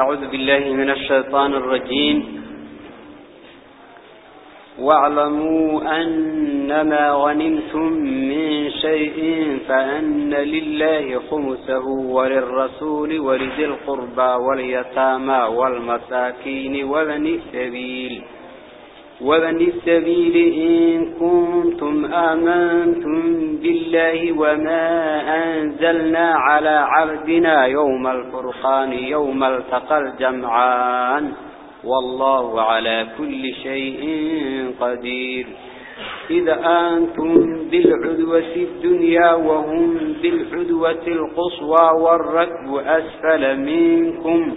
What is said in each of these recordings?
أعوذ بالله من الشيطان الرجيم. واعلموا أنما غنمتم من شيء فأن لله خمسه وللرسول ولذي القربى واليتامى والمساكين وبني السبيل. وبني السبيل إن كنتم آمنتم بالله وما أنزلنا على عبدنا يوم الفرقان يوم التقى الجمعان. والله على كل شيء قدير. إذا أنتم بالعدوة الدنيا وهم بالعدوة القصوى والركب أسفل منكم.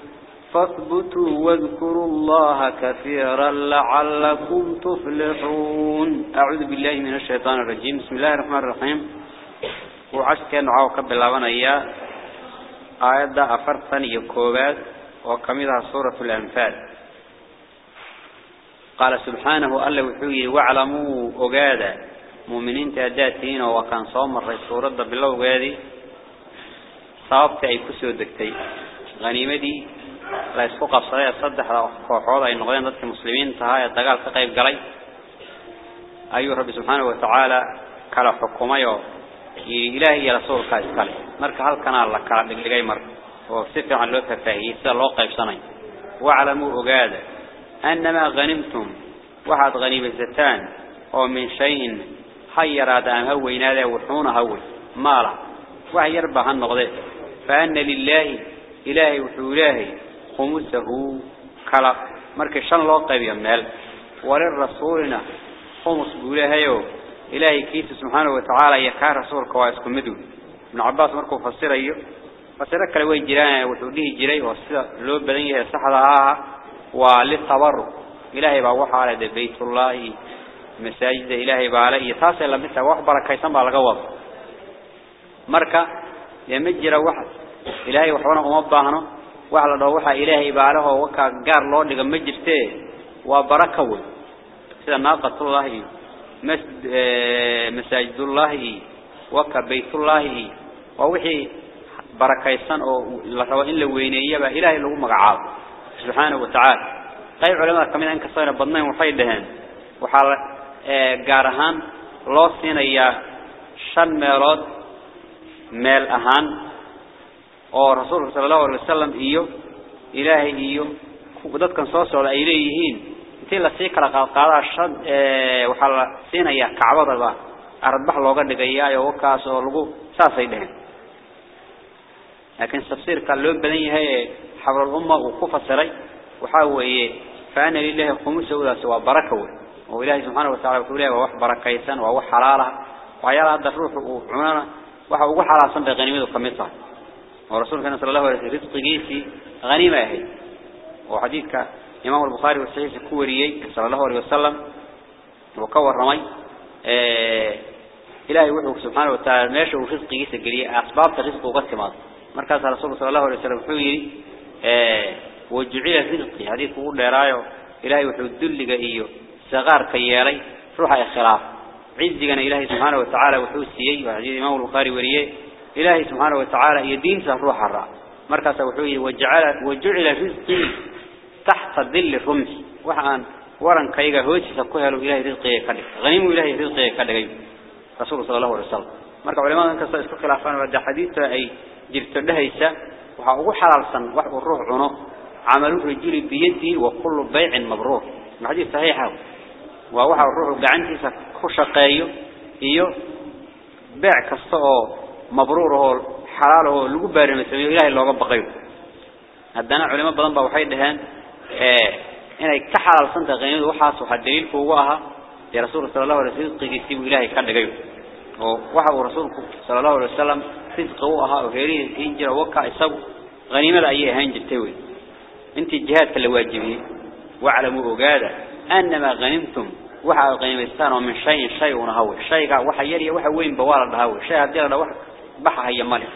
فاثبتوا واذكروا الله كثيرا لعلكم تفلحون. أعوذ بالله من الشيطان الرجيم. بسم الله الرحمن الرحيم. وعشك نعاو كبلاوان إياه. آيات أفرطن يكوبات. وكمدها سورة الأنفال. قال سبحانه ألا وحوي واعلموا أقادا مؤمنين تأداتين وكان صوم الرسول رد بالله وقادي صابت أي كسو غنيمة دي لا يسوق الصلاة صدق كحولة إن غير ذلك المسلمين تهاي الدجال فقير قري أيها رب سبحانه وتعالى كلا حكومة يا إلهي رسول كاس كله مرك هالكنا الله كلام اللي جاي مر. وصف عن لوثة فهي سلاقة بسنين وعلموا أجاده أنما غنمتم. واحد غنيم الزتان. أو من شيء حير هذا هو ينال وحون هو. ماله وهي ربه النقض فأن لله إلهي وحولاهي خمسه كلا مرك شن لو قيبيا مال وللرسولنا خمس بولهيو إلهي كيس سبحانه وتعالى يكار رسول كواسكم مدو. ابن عباس مركو فسر أيو فسر كلا وين جيران وتوديه جيري وصل لو بدنيه صحراها وللتبرك إلهي بوحى على بيت الله مساجد. إلهي بعلي تاسع لما بركة على الجواب مركا يمجر واحد إلهي وحنا أمبهنا وعلى روحه إلهي بعله وكجار الله لقى مجرته وبركه سيدا ناقة الله مسجد مساجد الله وكبيت الله ووحي بركيسان أو لروا إن لوينية بإلهي له مقعاب سبحانه وتعالى غير علماء كمان أنك صار بدنين وفيدهن وحال جارهان الله سينا يا شن ميراد ميل أهان oo rasuulka sallallahu alayhi wasallam iyo ilaahay iyo dadkan soo socda ay leeyihiin intii la sii kala qaadqaadaa shan ee waxa la siinaya kacbada ba arbax looga dhigayaa oo kaas oo lagu saasay dhaheen laakiin tafsiirka loo badan yahay xabrul umma uu ku fasiray waxa weeye faana lillahi khumsudaas waa baraka weey oo ilaahay subhanahu wa ta'ala wuxuu leeyahay wax barakaysan waa wax xalaal ah waxyaalaha hadda ruuxu uu cunana waxa ugu xalaalsan bay qaniimadu kamid tahay ورسولك صلى الله عليه وسلم رزق جيسي غنيمة هي. وحديثك إمام البخاري والسعيد كوريي صلى الله عليه وسلم. وكور رمي. آه إلهي وحوك سبحانه وتعالى ماشي ورزق جيسي قريه أسباب رزق وقسمات مركز رسول صلى الله عليه وسلم حويري وجعل رزقي حديث قول لرايو إلهي وحو الدلق إيو صغار كيالي. روح خلاف. عزقنا إلهي سبحانه وتعالى وحو السيي وحديث إمام البخاري وريه إلهي سبحانه وتعالى يدين سروح الرا مركز وحوي وجعل وجعل رزقي تحت ظل الرمح وحان ورن هوش سكوها له إلهي رزقه كذب غنيم إلهي رزقه كذب رسول صلى الله عليه وسلم. مركب علماء كسر اسكو خلافان ودا حديث أي جرت لهيسا وحقو حلالسن وحقو الروح عنو. عملوا رجل بيدي وكل بيع مبرور الحديث صحيح ووحى الروح قعنتي كشقايو iyo beec kasta oo mabruur oo xalaal oo lagu baarimaysay ilaahay looga baqayo haddana culimo badan baa waxay dhaheen ee inay ka xalaalsan tahay qiimada waxaas waxa daliilku ugu ahaa ee rasuulka sallallahu alayhi wasallam qiiqiisii uu ilaahay ka dhigay oo waxa uu rasuulku sallallahu alayhi wasallam rizqi u ahaa oo in jira waka isagu qaniimada ayay ahaan jirtay way intii jihaadka la waajibiyay waclamu ogaada annama ghanimtum waxa qiimaystaan oo min shay shay una hawo shayga waxa yar waxa weyn ba wala dhahaw shay hadii la wax baxa haya male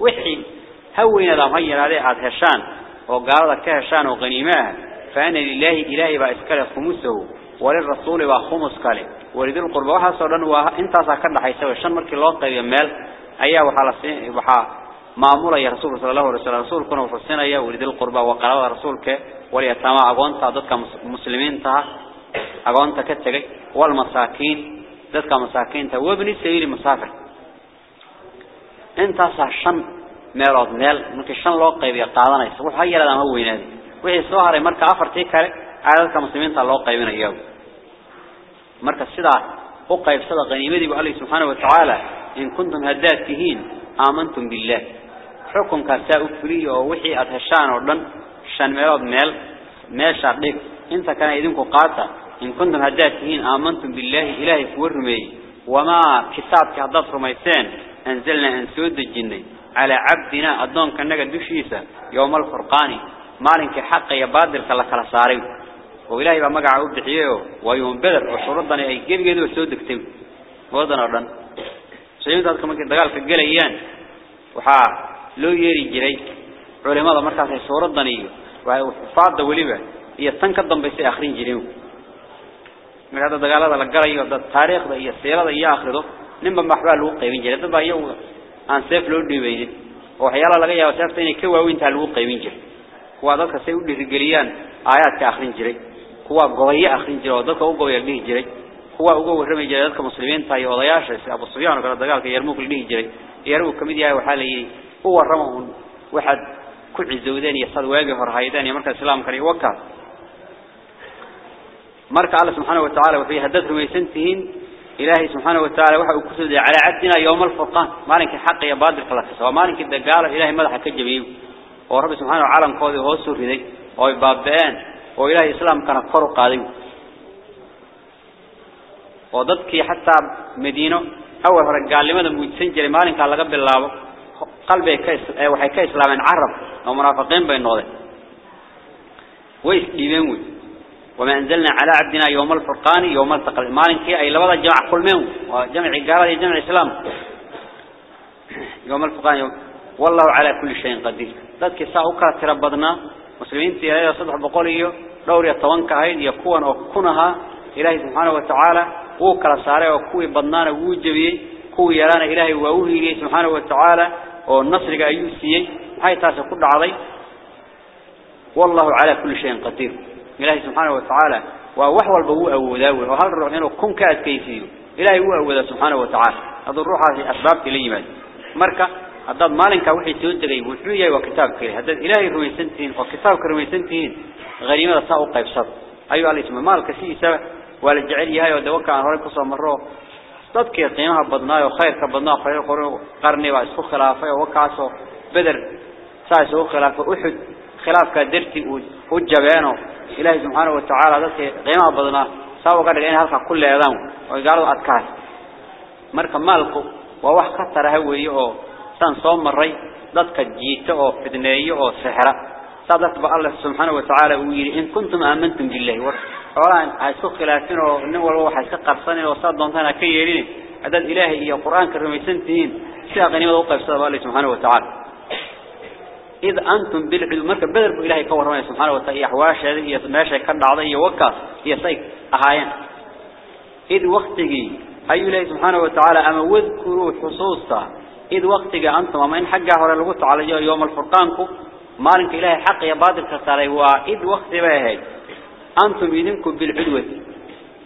wixii haweenada ma yiraahday aad heshaan oo gaalada ka heshaan oo qaniimaha faana lillahi ilahi ba iskala khumusuhu walil rasuuli wa khumus kale walidul qurba waxa soo dhan waa intaas ka dhaxaysa shan markii loo qaybiyo meel ayaa waxa la siin waxa maamulaya rasuulka sallallahu alayhi wasallam rasuulkuna wuxuu siinaya walidul qurba wa qalada rasuulka waliyatama agoonta dadka muslimiinta agoonta ka inta shan meelood meel markii shan loo qaybiyo qaadanaysa waxa yaraada ma weynaad wixii soo haray marka afartii kale aadadka muslimiinta loo qaybinayo marka sida u qaybsada qaniimadii buu Allah subhanahu wa ta'ala in kuntum hadatihin aamantum billah xukunka saa u fuliyo wixii aad heshaan oo dhan shan meelood meel meesha dhig انت كان يدينكم قاطع إن كنتم هداتهين آمنتم بالله إلهي فورمي وما كتابك هدات رميسان أنزلنا أنسود الجنة. على عبدنا أدون كنك الدشيسة يوم الفرقاني مالك حق يبادل كلا كلا صاريو وإلهي بمقع عبد حيوه ويوم بدر وشرطنا أي جيب جيدو سود كتب وضنا أردن سيدنا كما دقال كجليان وحا لو يري جري. علماء مركز سورة وحفاظ وليبه tan ka dambeysay akhrin jireen marka dagaalada la galayo dad taariikhda iyo siirada iyo akhrido ninba maxbaa lagu qaybin jiray dad baa iyagu aan seef loo dhiibaynin oo waxyaala laga yaabo seefta inay ka waaweyntaa lagu qaybin jiray kuwa dadka say u dhiirigeliyaan aayaadka akhrin jiray kuwa gobayo akhrin jiray oo dadka u gobaya dhihi jiray kuwa uga warramay jiray dadka muslimiinta iyo odayaasha sida Abu Sufyaan oo kala dagaalka Yarmouk dhihi jiray Yarmouk kamid yahay waxa la yiri u warramo waxaad ku cizowdeen iyo sad waagi hor haydeen iyo marka islaamka iyo waka marka Allah subhanahu wa ta'ala wuxuu hadad rumaysantihiin إلهي سبحانه وتعالى وحا أكسد على عدنا يوم الفرقان. مالك حق يا بادر خلاص. ومالك الدقالة إلهي ماذا حكا جبيب ورب سبحانه وتعالى قوضي هو السور في بابان. وإلهي إسلام كان قرو قادم. وضدك حتى مدينة. أول فرق قال لماذا متسنجر مالك على قبل الله. قلبه كيس وحي كيس لامن عرب. ومرافقين بين نوضي ويس ديبين وي؟ وما أنزلنا على عبدنا يوم الفرقان يوم التقى مالك أي لبضا جمع كل منه وجمع قال جمع الإسلام. يوم الفرقان يوم والله على كل شيء قدير. ذاتك ساعوكا تربضنا. مسلمين تيرا صدح بقوليه دور يتوانك هين يكون وكونها إلهي سبحانه وتعالى. وكلا ساري وكوي بدنانا ووجبي كوي يرانا إلهي ووهي سبحانه وتعالى. والنصر أيوسي هاي تاسا كل عضي. والله على كل شيء قدير. إلهي سبحانه وتعالى ووحوى البوء أوداوي وهل الروح إنه كن كاد كيسيه إلهي هو أودا سبحانه وتعالى. هذا الروح هذه أسباب كليمات مركة هذا مالك وحي تودري وحوية وكتاب كريه هذا إلهي روي سنتين وكتاب كروي سنتين. غريمة ساء قيب صد أيها عليه اسمه مالك سي سبع والجعلي هاي ودوكا عن هوريك صلى مرة. صدق قيمها بدناه وخير كبدناه خير قرني واسكو خلافة وكاسو. بدر ساسو خلافة. أحد خلاف كدرتي وجبانه. إلهي سبحانه وتعالى ذلك قيمة بدنا. سوى قد لقينا هلقا كل يدام وقالوا أدكاس مركا مالكو ووح كتر هوي سان صوم الري ذلك جيت أو فدنية أو سحرة صادت الله سبحانه وتعالى ويري إن كنتم آمنتم بالله. وقال هايسو خلافين والله حيسك قرصاني وصاد دونتانا كييرين هذا الإلهي إيا قرآن كرميسنتين سيا غنيمة وقف صلى الله سبحانه وتعالى. إذ أنتم بالعلم مركب بدر إلهي كورنا سبحانه وتعالى حواش هذه ماشي كان عضي وكاس هي سيك أهاين إذ وقتي أي الله سبحانه وتعالى أما واذكروا حصوصا؟ إذ وقتي أنتم أما إن حقه ولا لغت على يوم الفرقانكم مالك إلهي حق يا بادر كسالي وإذ وقتي بهاي أنتم إذنكم بالعدوة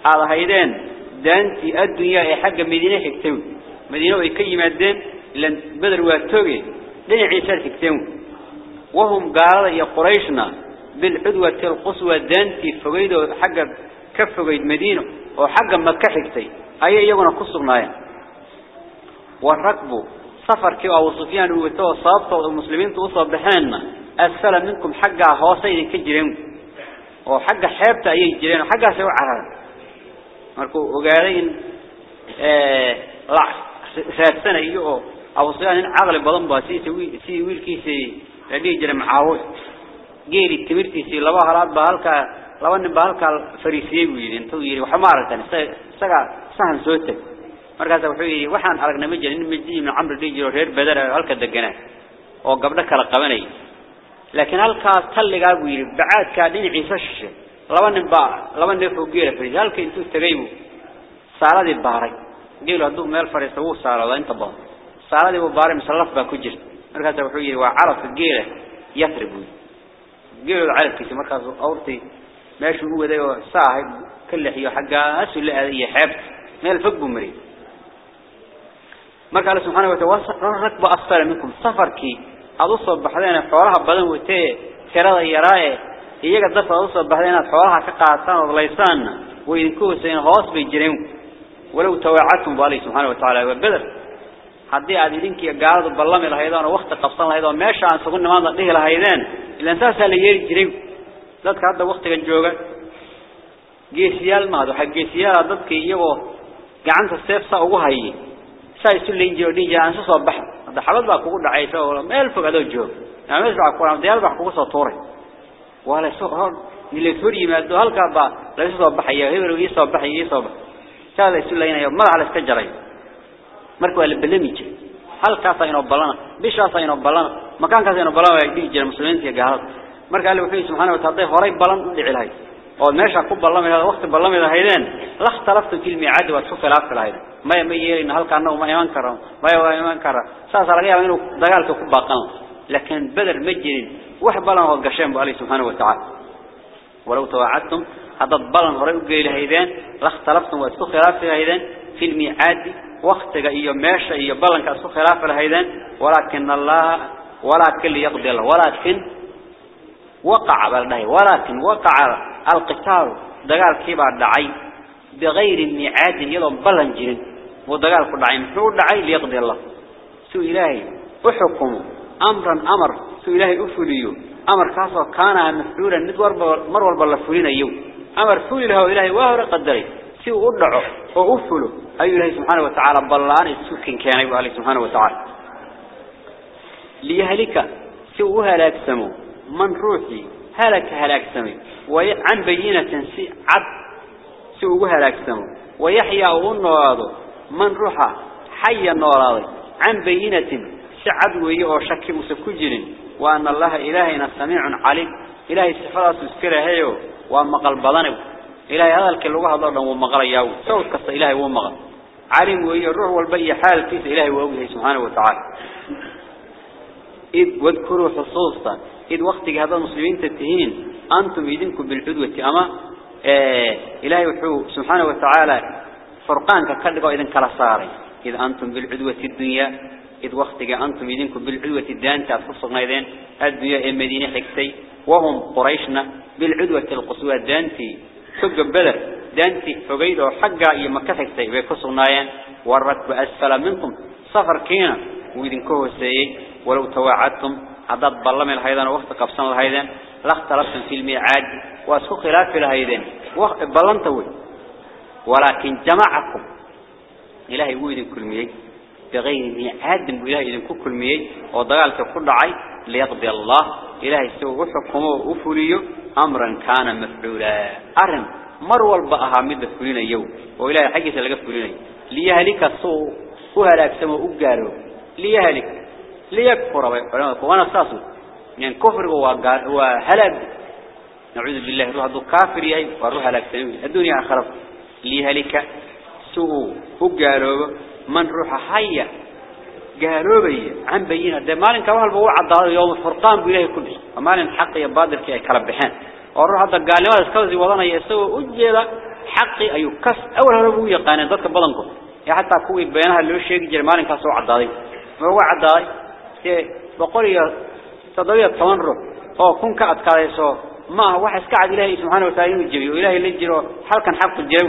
هذا هيدين دانتي الدنيا حق مدينة حكتون مدينة ويكي مادين لأن بدر واتوغي لن عيسى حكتون وهم قالوا يا قريشنا بالعدوة القصوى دانتي فقيدوا حق كفقيد مدينة وحق مكة حكتي أي يغنى قصرنا والركب سفر كي أو سفيان وتو صابته المسلمين توصل بحالنا أسفل منكم حق هوسين كجرين وحق حيبته أي جرين وحق سوى عرب. مركو وقالين آه لا سادسنا إيوه أو سفيان عقل بضم باسي سوي سي ويل كيسي لديه جرم halka laba nin baa halka fariisiyay buu yiri intuu yiri waxa ma aragtan isaga sahan soo tag markaas wuxuu yiri waxaan aragnay ma jirin mid ibn amr dhijiro reer badar halka deganaa oo gabdho kala qabanay laakiin halkaas talliga buu yiri bacaadka dhinaciisa shishe laba nin baa laba nin oo geera fariis halka intuu tagay buu saaladii baaray geelu haduu meel fariisto uu saarado inta badan saaladii buu baaray misalaf baa ku jirta مركز وحويه وعرف الجيل يثربون جيل العرف كيس مركز أورتي ماشي هو ده صاحب كل حيو حاجة أسول لأي حب ما الفقب مري مركز سبحانه وتعالى ركب أصفر منكم سفر كي أدوصب بحضينا حوارها بضن وتي كرادة يراي إيجا الضفة أدوصب بحضينا حوارها كقعة سانة ضليسان وإذن كوه سين غاص بيجرين ولو توعاتهم بالله سبحانه وتعالى وبدر haddii aad idinkii gaaladu ballami lahaydeen oo waqti qabsan lahayd oo meesha aan sugu nimaadna dhihi lahaydeen ilaan saasaa la yeeri jiray dadka hadda waqtigan jooga geesiyaal maad waxaa geesiyaala dadkii iyagoo gacanta seefsa ugu hayay saa isu leyn jiray jiray aan soo baxo hadda xabad baa kugu dhacaysa oo meel fog adoo joog meel baa ku diyaal baa kugu soo tuuray waa la soo hor nileed hor yimaado halkaa baa la soo baxaya hebel ii soo baxay ii soo bax saa la isu leynayo madaxa la iska jaray مركو هل بلميج هل كاسين وبلنا بيش كاسين وبلنا مكان كاسين وبلنا ويجي جل مسلمين في جهاد مركو هل بفيه سبحانه وتعالى فرق بلن دعيل هاي أو ناشا كوب بلن هذا وقت بلن هذا هيدن لا اختلفت في الميعاد وتحف الأفضل هيدن ما يميل إن هل كانوا ما يمان كرام ما يمان كرام ساس على جاي منو دجال كوب باقان لكن بدر مجرين وح بلن هو قشام سبحانه وتعالى ولو توعدتم هذا بلن فرق جيل هيدن لا اختلفت وتحف الأفضل هيدن في الميعاد وقتك إيو ماشا إيو بلنك أسو خلاف الهيدان ولكن الله ولكن ليقضي الله ولكن وقع بالله ولكن وقع القتال دقال كبار دعي بغير الميعاد يضم بلن جرين ودقال كل دعي محور دعي ليقضي الله. سو إلهي أحكم أمرا أمر سو إلهي أفليو أمر كاسو كان مفعولا ندور مرور بالله أيو. أمر فولي له إلهي وهو قدري. سو أدعو وأفله أي الله سبحانه وتعالى بلان السكن كان أيها الله سبحانه وتعالى ليهلك سو هلاك سمو من روحي هلك هلاك سمي وعن بينة سي عد سو هلاك سمو ويحيى النوراض من روحه حي النوراض عن بينة سعد ويهو شك مسكجر وأن الله إلهنا سميع عليم إلهي سفرات سكره هيو ومقل بضنه إلهي هذا الكل هذا ومقل ياو. صوت كست إلهي ومقل علم وهي الروح والبي حال كيس إلهي وأوجه سبحانه وتعالى. إذ واذكروا حصوصا إذ وقت هذا المسلمين تتهين. أنتم يدينكم بالعدوة. أما آه إلهي وحو سبحانه وتعالى فرقان ككلقوا إذن كلا صاري. إذ أنتم بالعدوة الدنيا. إذ وقت أنتم يدينكم بالعدوة الدان تفصلنا إذن. الدنيا المدينة حكتي. وهم قريشنا بالعدوة القصوى الدانتي. سق بدر. دانتي فقيدوا حقا يمكة حكتي بيكسرنايا والركب أسفل منكم. صفر كينا. وإذن كوه سيئي ولو تواعدتم عدد بلما الهيدان وقت قبصان الهيدان. لاختلفتم في الميعاد. واسكو خلاف في الهيدان. بلنتوي. ولكن جمعكم. إلهي وإذن كل ميعاد بغير ميعاد إلهي إذن كل ميعاد وضغالك كل عي ليقضي الله. إلهي سوى حكمه وفليه أمرا كان مفعولا. أرم مروا البقها مدى فلين يوم وإلهي حقيقة لقى فلين. ليهلك الصوء وهلاك سمو أقالوا ليهلك ليكفر وأنا ساسو يعني كفر هو هلاك نعوذ بالله روح ذو كافر يأي وروح هلاك سمو. الدنيا خرب. ليهلك سوء أقالوا من روح حيا قالوا بي عن بينا ده مالن كمان البوع عضال يوم الفرقان بإله كله ومالن حق يبادر كي كلبحان وروح هذا قال ما اسكوزي وضنا يسوي أجيلا حقي أيو كس أول هو يقان ضدك بدنكم يا حتى كوي بينها اللي هو شيء جرمان كسو عدادي ما هو عدادي بقول يا تضيع تمنره أو كن كعد كايسو ما هو واحد كعد إلهي سبحانه وتعالى يجري وإلهي اللي يجري حال كان حق الجو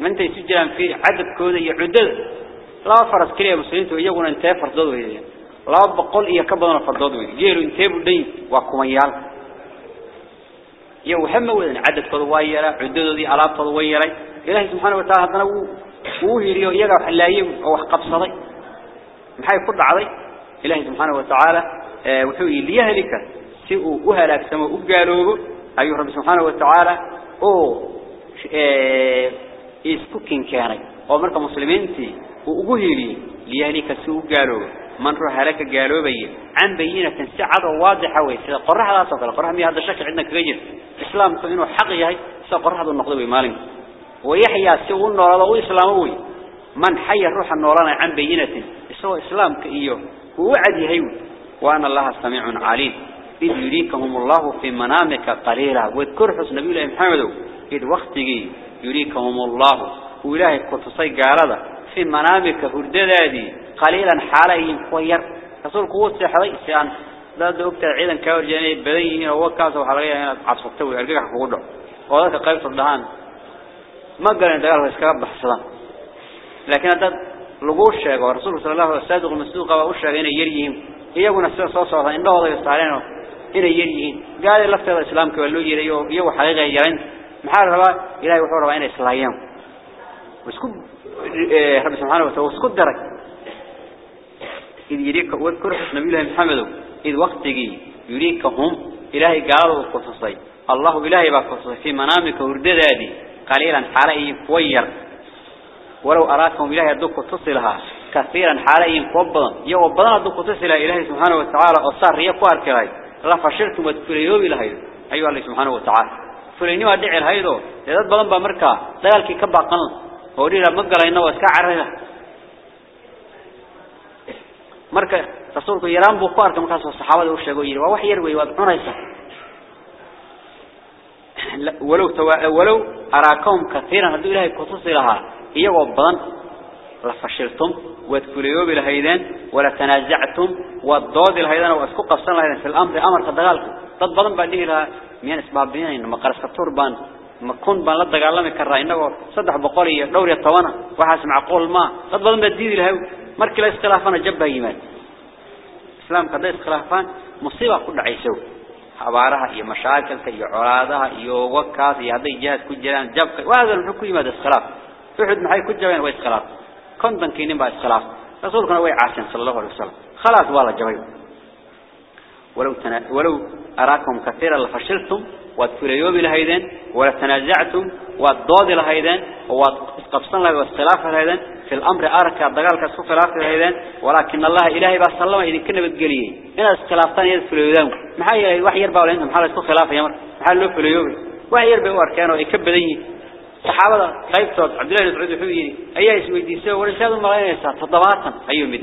ما أنت يسجل في عدد كود يعدد. لا فرس كليه مسلمين ويجون انتهى فرضوا ويجي لا بقول إياه كبرنا فرضوا ويجي جيروا انتهى بدين وكميال يو هم وذن عدد ويرى عدد ذي ألاف ويرى إلهي سبحانه وتعالى هذا هو هو يريو يجا حلايم أو حقب صدي محي كل عضي إلهي سبحانه وتعالى آه وحوي ليهلك سيء وهلاك سما وقالوه أيها رب سبحانه وتعالى أو آه إسكوكين كاني أو مركا مسلمين تي وأقوهيلي ليهلك سوء قالوا من روح لك قالوا بي عن بينة سعادة واضحة ويسا قرح لا تقل قرح مي هذا الشكل عندك غير إسلام إنه حق يهي سقرح هذا النقض بمالك ويحيى سوء النور الله إسلاموي من حي الروح النوران عن بينة سوى إسلام كإيوه ووعد يهيو وأن الله سميع عليم إذ يريكهم الله في منامك قليلا واذكر حسن نبي الله محمد إذ وقتك يريكهم الله وإلهي كتصي قالدا في منامك هرددادي قليلا حاليهم خوير رسول قوة سيحضي سيان لا دوقت عيدا كاور جاني بدين وكاسا وحلقيا هنا عصفتو ويرقاك حقوده وذلك قيبت الدهان ما قال ان دقال اسكاب بحصدان لكن هذا لغو الشيء ورسول صلى الله عليه وسلم المسلوق وأشياء هنا يريهم iyaguna sida soo socda indhahooda ay saareen inay yar yihiin. Gaari lafteeda islaamka waa loo yeeray oo iyagu xaqiiqay yaran آه، رب سبحانه وتعالى وسكو درك. إذ يريك وذكر حسن نبي الله محمد إذ وقت يريك هم إلهي قال وقصصي الله إلهي بقصصي في منامك وردد هذه قليلا حالي فوير. ولو أراكم إلهي أدوك وتصلها كثيرا حالي فوبضا. يوبضا أدوك وتصلها إلهي سبحانه وتعالى أصار يقوار كهي الله فشرتم وتفريوا بلهي. أيها الله سبحانه وتعالى. فلينيو أدعي الهيدو لذات بلنبا مركا دلالك كبا قنل قنل ودي لا مقلا إنه واسكا عرها مركا رسولك يرام بوكوارك مكاسو الصحابة وشيقوا يري ووحي يروي وادعونيسا ولو توا... ولو أراكم كثيرا هدو إلهي كتصلها iyagoo badan la fashiltum wad kuliyoobi lahaydeen wala tanaazactum wad doodi lahaydeen oo isku qabsan lahaydeen fil amri amarka dagaalka dad badan baa dhihi lahaa miyaan isbaabinayna ma qarsatur baan مكون بان لا دغالمي كرا انغو 312 وحاس معقول ما قد بدل ما ديري له مركي لا اختلافنا جبا يمان اسلام قد اختلافان مصيبه كل عيسو حوارها هي مشاكل هي عرادها هي يا هذ الجهاز كجران جب وهذا الحكومة ده اختلاف فحد ما هي كل وهي اختلاف كون دنكين با اختلاف رسولنا وهي عاصم صلى الله عليه وسلم خلاص والله جميل ولو, تنا... ولو أراكم كثيرا لفشلتم واتفليوا بلهيدين ولا تنازعتم والضاد لهيدين واتقبصن له لهيدين في الأمر أركا الدقال كسو خلاف لهيدين ولكن الله إلهي بس الله إذن كنا بتقليه إن اسخلافتان يدفليوا محايا وحي يربا ولينهم محالا يسو خلاف يمر محالا لو فليوا وحي يربا واركانوا يكبدين saxaabada qaybtood Abdullah ibn Mas'ud wuxuu yiri ayaa isweydiisay warshadu malaynaysa toddobaatan ayuu mid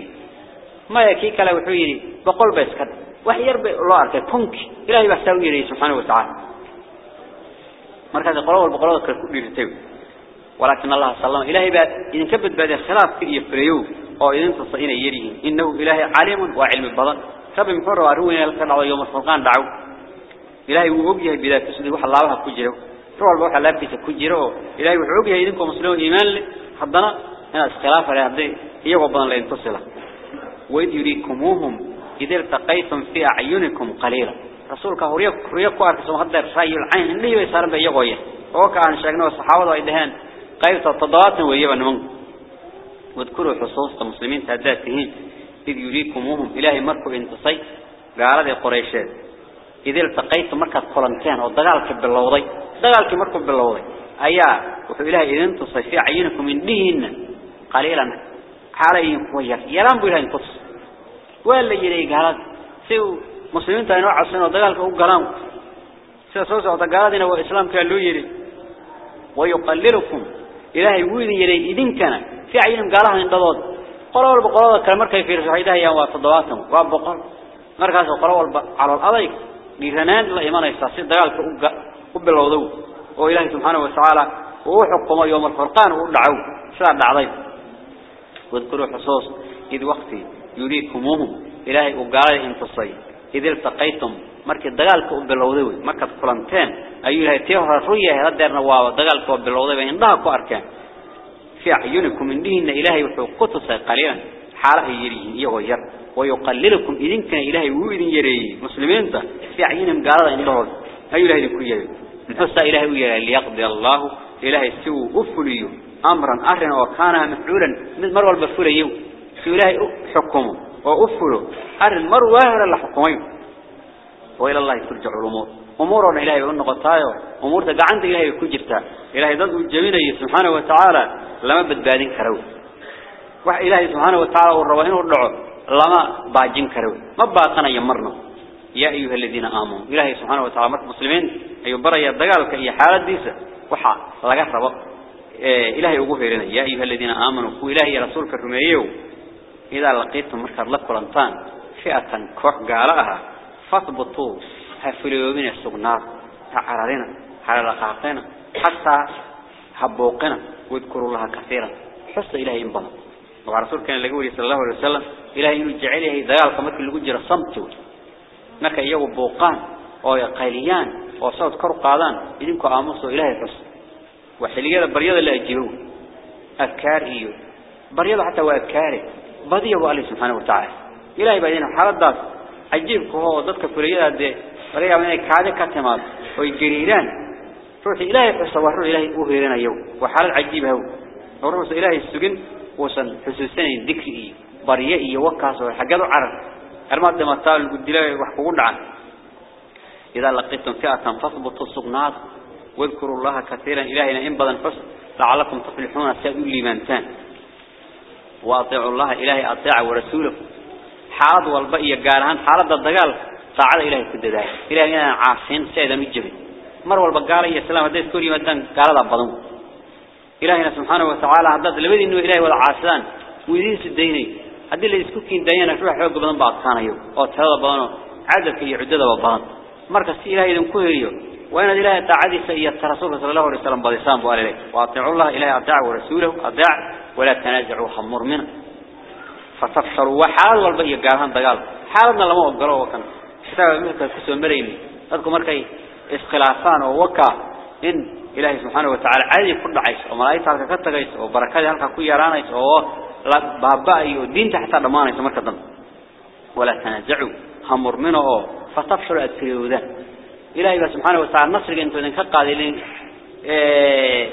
maya kii kale wuxuu yiri boqol bas ka wax وحير بالارك كونك إلى الله يسوي لي سبحانه وتعالى. مركز القرى والبقرى كل يرتوي ولكن الله صلى الله عليه وسلم إن كبت بعد الخلاف في إفريو أو إذن تصعين يريه إنه إلهي عالم وعلم البضل كبه مفروا أروه إلى القرى يوم الصلقان دعو. إلهي وعبيه بلا تسده وحال الله كجره روح البوح الله بيته كجره إلهي وعبيه إذنكم مسلمون إيمان حدنا هنا الخلافة لهذه هي وبضل لإن تصله وإذ يريكموهم إذا التقيتم في أعينكم قليلا. رسول هريك هريك وارك سمع هذا الرأي العين. اللي يسار به يغوي هو كان شجنا الصحابة إذهان قيس التضاد ويبن من وذكروا حصوص المسلمين تهداتهم إذ يريكمهم إله مركو انتصي قال قريش إذا التقيتم مركب قرنتان والدجال كب اللوضي دجال كمركب اللوضي أيا وإله إذا انتصي في أعينكم من دين قليلا حاليا ويا يلام بيها انتصي. Cabsan oo dagaalka u galaan sida soo socda gaaladina waa islaamka loo yiri wayuqallilukum ilaahay wuu idin yiray idinkana fi ayin gaalaha indhadood qolo walba qolada kale markay fiirso waxay dhahayaan waa toddobaatan waa boqol markaas qolo walba calool aday dhiiranaan la imanaysa si dagaalka وبالوضوء وإلهي سبحانه وتعالى وحكم يوم الفرقان ودعوا سلا دعضين واذكروا حصوص إذ وقتي يريكمهم إلهي أقارهم تصي إذا التقيتم. مركز دقالك أبلاوذوي مركز قرانتين أيها إلهي تيهر رؤية هدر نواوة. دقالك أبلاوذوي عندهاك أركان. في عيونكم إنهن إلهي وحوقته سيقاليا حاله يريهن يغير ويقللكم إذن كان إلهي ويذن يريه مسلمين ده في عيونهم قارض عندهم أيها إلهي لكي نحس إلهي ويرى ليقضي الله. إلهي سوء أفليه أمرا أهرا وكانا محلولا مثل مروى البفولة يوم سوء إلهي حكمه وأفلوا أهرن مروا واهر الحكمين وإلى الله ترجع الأمور. أمورنا إلهي ونقطايا أمور تقعند إلهي كجرتا إلهي ضد الجميل سبحانه وتعالى. لما بدبادين كروي وح إلهي سبحانه وتعالى والروحين والرعب لما باجين كروي ما باقنا يمرنا يا أيها الذين آمنوا. إلهي سبحانه وتعالى مرت مسلمين. أي برا الدجال كأي حالة ديسة. وحا لقى رب إيه إلهي لنا يا أيها الذين آمنوا. هو إلهي رسولك الرميو. إذا لقيتم مركز لك ولنطان فئة كوح قالها فاثبتوا من السجنات تعررنا على لقاقنا حتى هبوقنا واذكروا الله كثيرا. حس إلهي انبضى ورسول كان لقوله صلى الله عليه وسلم إلهي إنه جعله ذلك مثل اللي جرى صمته iyagu booqaan oo ay qayliyaan oo sawd kor qaadaan idinku aamuso ilaahay xus waxiliyada baryada la ajibo afkaar iyo baryada hatta waa inuu xaaladaas ajiib ku hoo dadka fuliyada de baryada inay kaade ka timaad oo ay gariiraan ruuxi ilaahay xus waa ruux ilaahay u heeranayo waa xaalad ajiib ah ruux ilaahay sugin وصل حسوسين ذكري بريئي وكاس وحاجات عرب أرماد دمتال الجدلاء وحقوق عن إذا لقيتم فئة فاثبتوا الصغنات واذكروا الله كثيرا إلهنا إن بدن حسن لعلكم تفلحون سيئوا لمنتان وأطيعوا الله إلهي أطيع ورسوله. حالد والبقية قالهان حالد الدقال طاعة إلهي كددا إلهي أنا عاصين سيدا مجبي مر والبقالة يا سلام هديت كوري مدان قال بضم. إلهنا سبحانه وتعالى عدد لبدي إنه إلهي والعاسان ويدين سديني هذه اللي يسكوكين ديانا في حوق بدن بعض كانيو أو تهذا بدنه عدد في عدد وبعض مركز إلهي إذن كهريو وأنا إلهي تعدي سيئة رسول صلى الله عليه وسلم بلسان بقال إليه وأطيعوا الله إلهي أطاع ورسوله. أطاع ولا تنازعوا حمر منه. فتفشروا وحال والبقية قالهان دقال. حالنا لما أقرأوا وكان. حتى مثل كسو مريني. أذكر مركي إسخلافان ووكا. إن إلهي سبحانه وتعالى عادي كل عيش وملايك هلك كتغيس وبركات هلك كو يرانيس oo baaba iyo diinta xataa dhamaanaysa marka dan wala tanaazacu hamur mino oo fatafshuru adkiyoodan ilaahay subhanahu wa ta'ala nasriga intuu idin ka qaadilin ee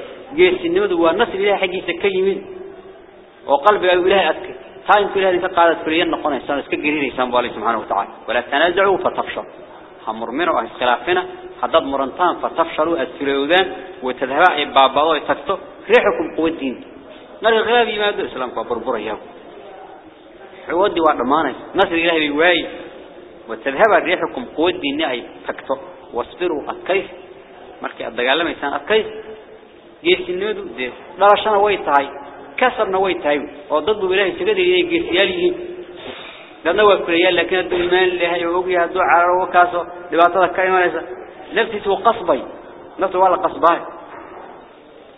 وقلب إله أذكر فإن كل هذه فقالت فلين نقول إنسان إسكت جريني سام بالي سبحانه وتعالى. ولا تنازعوا فتفشل حمر منو على خلافنا حضض مرنتان فتفشلوا السلودان وتذهب بابا وتكتو ريحكم قوي الدين نر الغلاب ما دل سلام قبر برياو عودي وعمانه نصر إله بواي وتذهب ريحكم قوي الدين أي تكتو واصبروا أكيس مركي الدجال ما إنسان أكيس جيش النود ده لا رشنا وايد تعي كسرنا ويتهاي وضدوا إلهي سجد إلهي جيس ياليه لأنه هو كريال لكن الدو إيمان لها يوقي هدو عرارو وكاسو لبعضها كايمان نفسي سوى قصبي. نفسه ولا قصبان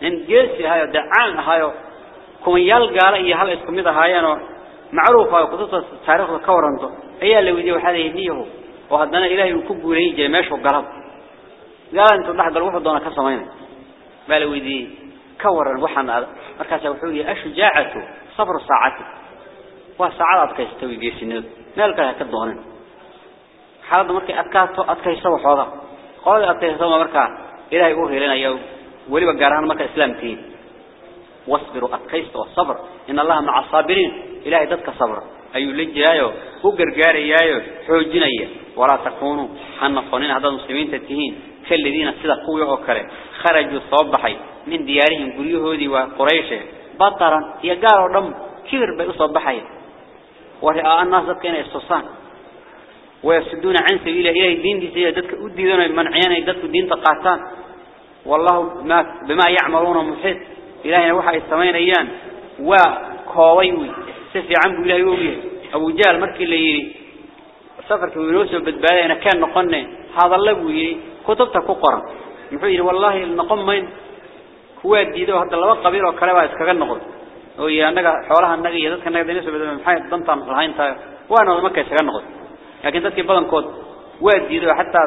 إن جلسي هاي دعان هاي كم يلقى رأي هل إسكم إذا هايانو. معروفة وقصص تاريخ الكورنتو. هي اللي وديه هذا يهنيه وهدنا إلهي وكبه لي جماش وقلب قال أنتم لحد الوحد دونا كسمين. بل ودي كورن وحن مركز وحولي أشجاعته صبر ساعته وساعات كيستوي جيسي نود مالك هكذا حالة مركي أتكاتو أتكيسو حوضا قال أتكيسو مركا. إلهي أوهي لنا يوم ولي بقارهان مركا إسلامتين واصبروا أتكيست والصبر إن الله مع الصابرين. إلهي ذاتك صبر. أيو لجيايو وقرقاريايو حوجينيا ولا تكونوا حنقونين هذا المسلمين تتهين. كالذين السيدة قوية وكرة. خرجوا صباحي من ديارهم قريهودي وقريش بطرا يقاروا دم كبر بي صباحي. ورئاء الناس كان يستصان ويفسدون عن سبيل إلهي الدين دي سيدة ذاتك أديدون منعيان ذاتك الدين تقاتان. والله ما بما يعملون محيط. إلهي وحى السمين أيان. وكويوي سفي عنه إلهي وبيه أبو جال مركي اللي يري. سفر كوينوس وبدبالي أنا كان نقني. هذا الله يري كتبتك قرن. محيي والله نقم مين؟ هو الديدو هذا لو قبيل وكلام إسكان نقول ويا نجا حوالها النجا يدك النجا دنيس بدل محيي ضمن الهين تا وأنا ما كيس كان نقول لكن تذكر بدن كود واديدو حتى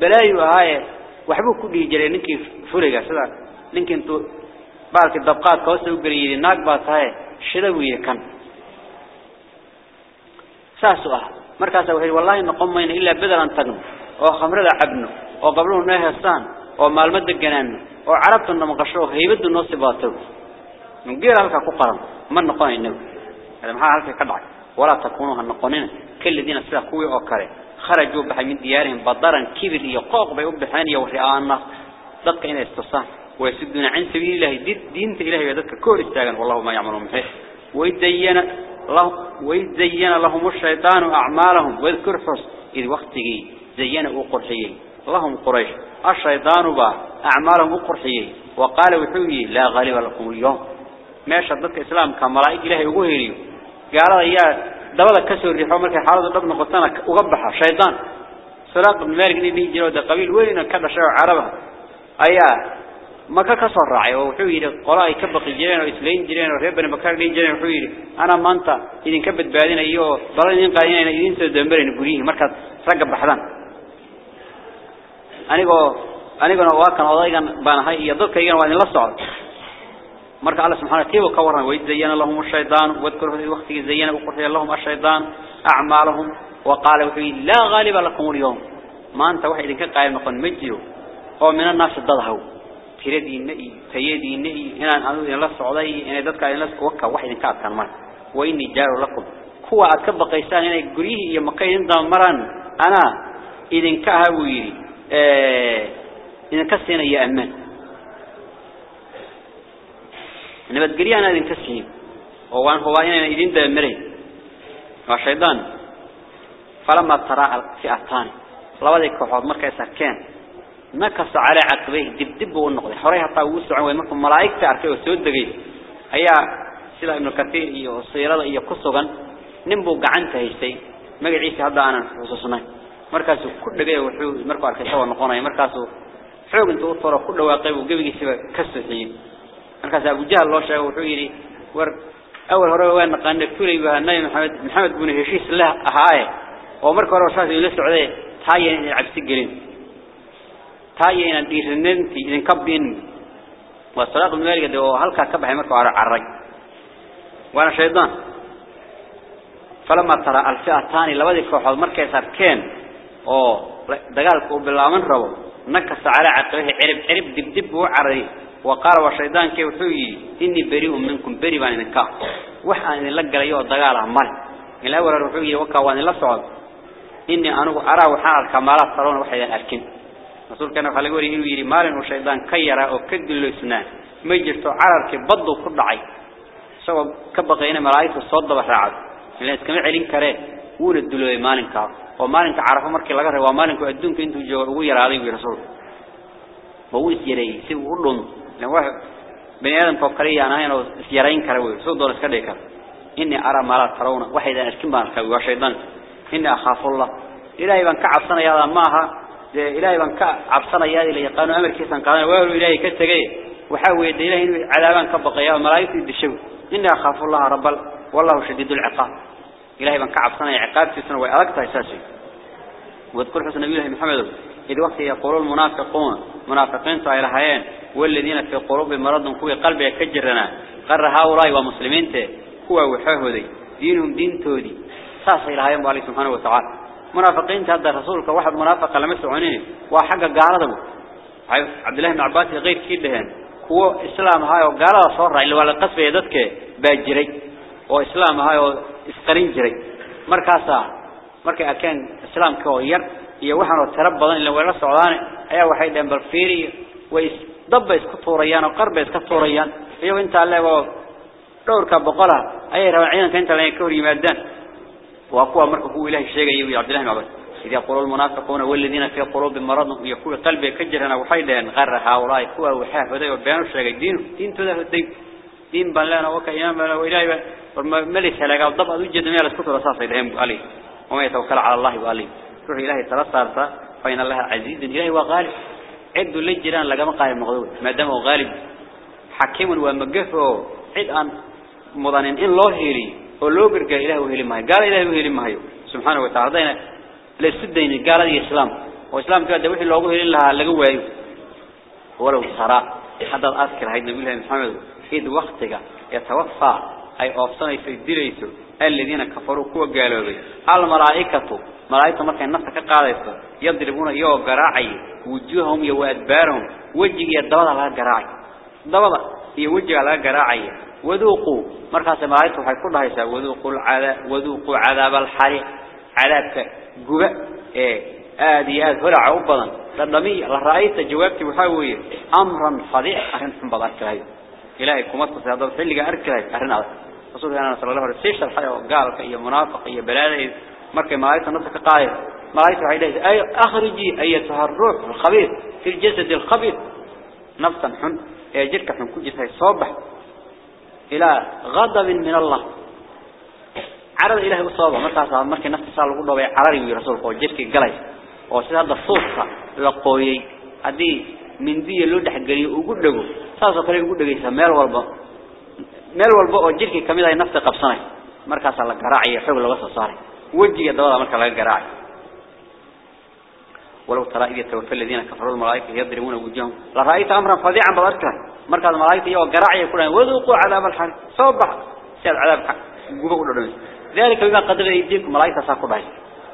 بلايو هاي وحبوا كل جري. نكي فرقة سدا نكي انتو بالك الدبقات كوسو قريدي ناق بات هاي. شدوية كان ساسوا مركز وحي والله نقوم مين إلا بدل أن تقنوا وخمر عبنه وقبلهم نهي السان ومعلمات الجنان وعرفت أن مقشروه هيبدو النص باطل من غير هلك كقرن من نقون النبي هذا محل هلك كدعك ولا تكونوا هالنقونين كل دين السلاح قوي أو كره خرجوا بحي من ديارهم بضرا كبر يقاق بيقب بحان يوحي الناس ضدك إن استصان ويسدون عن سبيل الله دين دين إلهي يدك كور استاغن والله ما يعملون محيه ويدين الله ويزين لهم الشيطان أعمالهم واذكر حس إذ وقته زين أقرحيه لهم قريش. الشيطان با أعمالهم قرحيه وقال وحوهي لا غالب لكم اليوم. ما شددك إسلام كملائك إلهي وغيري قال رأي دبدا كسر ريحو ملك حالة دبنا قطانا أغبحا شيطان. سلاط من مالك نبيه جنود قبيل وين كبه شعو عربها؟ أي ما كسر رعي وحوهي قرائي كبق الجرين وإسلين جرين وريبنا بكار لين جرين وحوهي أنا مانتا إذن كبت بعدين أيوه. بلين قادين أيوه إنسو دنبرين قريه. مركز رقب بحضان anigoo aniguna waa kan odaygan baan ahay iyo dadkaygana waa idin la socdo مرك الله سبحانه كيف كورنا ويزين لهم الشيطان واذكروا في وقت زين وقرح لهم الشيطان أعمالهم وقال وحي لا غالب لكم اليوم ما أنت إذا كان قائم نقول مجيو هو من الناس الضلهو تردي النئي تيدي النئي إن أنا إن الله السعودي إن ذاتك إن الله وكا واحد كان مر وإني جار لكم هو أكبر قيسان إن يقريه يمكين دمران أنا إذا كهويري إيه إذا كسينا يا أمان waan hubaa inaan idin daamiray waa shaydaan falama tara fi'atan labadii kooxood markay sarkeen nakasa ala aqbay dib dib uu noqday horay hataa uu socon way markuu malaa'igta arkay oo soo dagay ayaa sida ibn kathir iyo siirada iyo ku sugan nin buu gacanta haystay magaciisa hadda aanan xusuusnay markaasuu ku dhagay wuxuu markuu arkay soo noqonay markaasuu xoog intuu faro ku dhawaaqay uu gabigiisa ka sixiyay markaas Abu Jahl loo sheegay wuxuu yiri war awal hore waan naqaan kulay waa Nabi Maxamed Maxamed bun heshiis la ahaaye oo marka hore wasaas ila socday taayeen in cabsi gelin taayeen dhiirnanti idin kabin wa salaaq maalika oo halka ka baxay marka hore carray waana shaydaan falama tara alfi'atani labadii kooxood markay sarkeen oo dagaalku bilaaban rabo nakasa ala aqrihi cirib cirib dibdib uu caray waqala wa shaydaanka wuxuu yiri inni bari'un minkum bari baan idinka wax aan la galayo dagaal ah mal ilaa warar wuxuu yiri waka waan la socod inni anigu araa waxa arka mala saroon wax ay arkin. Rasuulkana waxa lagu wariyay inuu yiri maalin uu shaydaan ka yara oo ka dilaysnaa ma jirto cararkii badu ku dhacay sabab ka baqayna malaa'iktu soo daba raacay ilaa iskama celin kareen wuuna duloobay maalinkaas ومالنك عرفه مركي لغره ومالنك أدونك انتو جو ويرادي برسول وهو يسيري سيبه قلهم لأن واحد بني آدم فوقرية أنا هنا سيارين كروي سوء دور اسكالي كر إني أرى ما لا ترون واحد أنا بان كوي وشيطان إني أخاف الله إلهي بان كعب سنة يادا ماها إلهي بان كعب سنة يادا اللي يقانوا أمر كيسان قادنا ويقولوا إلهي كتغي وحاول إلهي إنه عذابان كبقى يا ملايكة يدشو إني أخاف الله رب والله شديد العقاب إلهي بان كعب سنة عقاب في سنة وألقتها إساسي واذكر حسن نبي الله محمد إذ وقت يقول المنافقون منافقين صايرهين والذين في قلوب مرض كوي قلبي كجرنا قر هؤلاء ومسلمين ته هو وحهودي دينهم دين تودي. صايرهين بالله سبحانه وتعالى. منافقين هذا رسولك واحد منافق لم يسعنين وحق قارده عبد الله بن عباس غير كيدهن هو إسلام هاي وقارده صور اللي ولا يدك باجري وإسلام هاي إسقرين جري مركاسا مركا أكان إسلام كوير iyo waxaan oo tira badan in la wada socdaan ayaa waxay dheen bal way dabba isku tuurayaan oo qarbe iska tuurayaan iyo inta leego dhowrka boqola ayay rabaan ciidanka inta la ka hor yimaadaan waa kuwa marka uu ilaahay sheegay iyo Abdullah ibn Abbas إذا يقولوا المنافقون والذين في قلوب مرض يقول قلبي كجرنا وحيدين غير هؤلاء كوا وذي وبيانوا الشيء دين دين تده الدين دين بلنا بلنا وإلهي ملك هلاك الضبط وجد من الكتب أساسا إليهم عليه وما يتوكل على الله وعليه روح إلهي ترى صارت فإن الله عزيز إلهي وغالب. عد اللي جيران لقما قايم مغضوب ما دام هو غالب. حكيم ومجفه عد أن مضانين. إن الله هيري ولو برجع إله وهيري ما قال إله وهيري ما سبحانه وتعالى. دينا لسدين قال الإسلام وإسلام كذا وحي الله هيري لها لقوا أيوه ولو صراع حتى أذكر هاي النبي الله محمد. إذ وقتك يتوفى. أي أفصني في الدريس الذين كفروا كوا قالوا بي الملائكة ملائكة مركا النفس كقادة يضربون يو قراعي وجوههم يو أدبارهم وجه يدبض على قراعي. دبض يوجه على قراعي. وذوقوا. مركا ملائكة حيكون هيسا وذوقوا العذاب وذوقوا عذاب الحريق. عذابك. جبأ إيه. آدي آد. هرع عبضا لنمي رأيت جوابتي وحاوي أمرا فظيع أرن حنبض أركلاي إلهي كمتك هذا الحلقة أركلاي أرن هذا رسول الله صلى الله عليه وسلم سيش الحياة قال كأي منافق أي بلاد مركي ملايك نفسك قائل. ملايك حيدي أي أخرجي أيتها الروح الخبيث في الجسد الخبيث. نفسا حن يجرك حن كل جسد صبح إلى غضب من الله. عرض إلهي بصوبة. مركي مركي نفس صار لقول له عرري رسولك وجرك قليس oo sida hadda suufka la qooyay hadii mindiya loo dhaxgaliyo ugu dhago saas oo kale ugu dhagaysa meel walba meel walba oo jirkii kamid ay nafta qabsanay markaas la garaaciyo xoog laga soo saaray. Wajiga dabada marka laga garaaciyo ولو ترى إذا توفى الذين كفروا الملائكة يضربون وجوههم لرأيت أمرا فظيعا بالأذكر مركز الملائكة يو قراعي يقولون وذوقوا عذاب الحرب صبح سيد عذاب ذلك بما قدر يديكم ملائكة ساقوا بعيد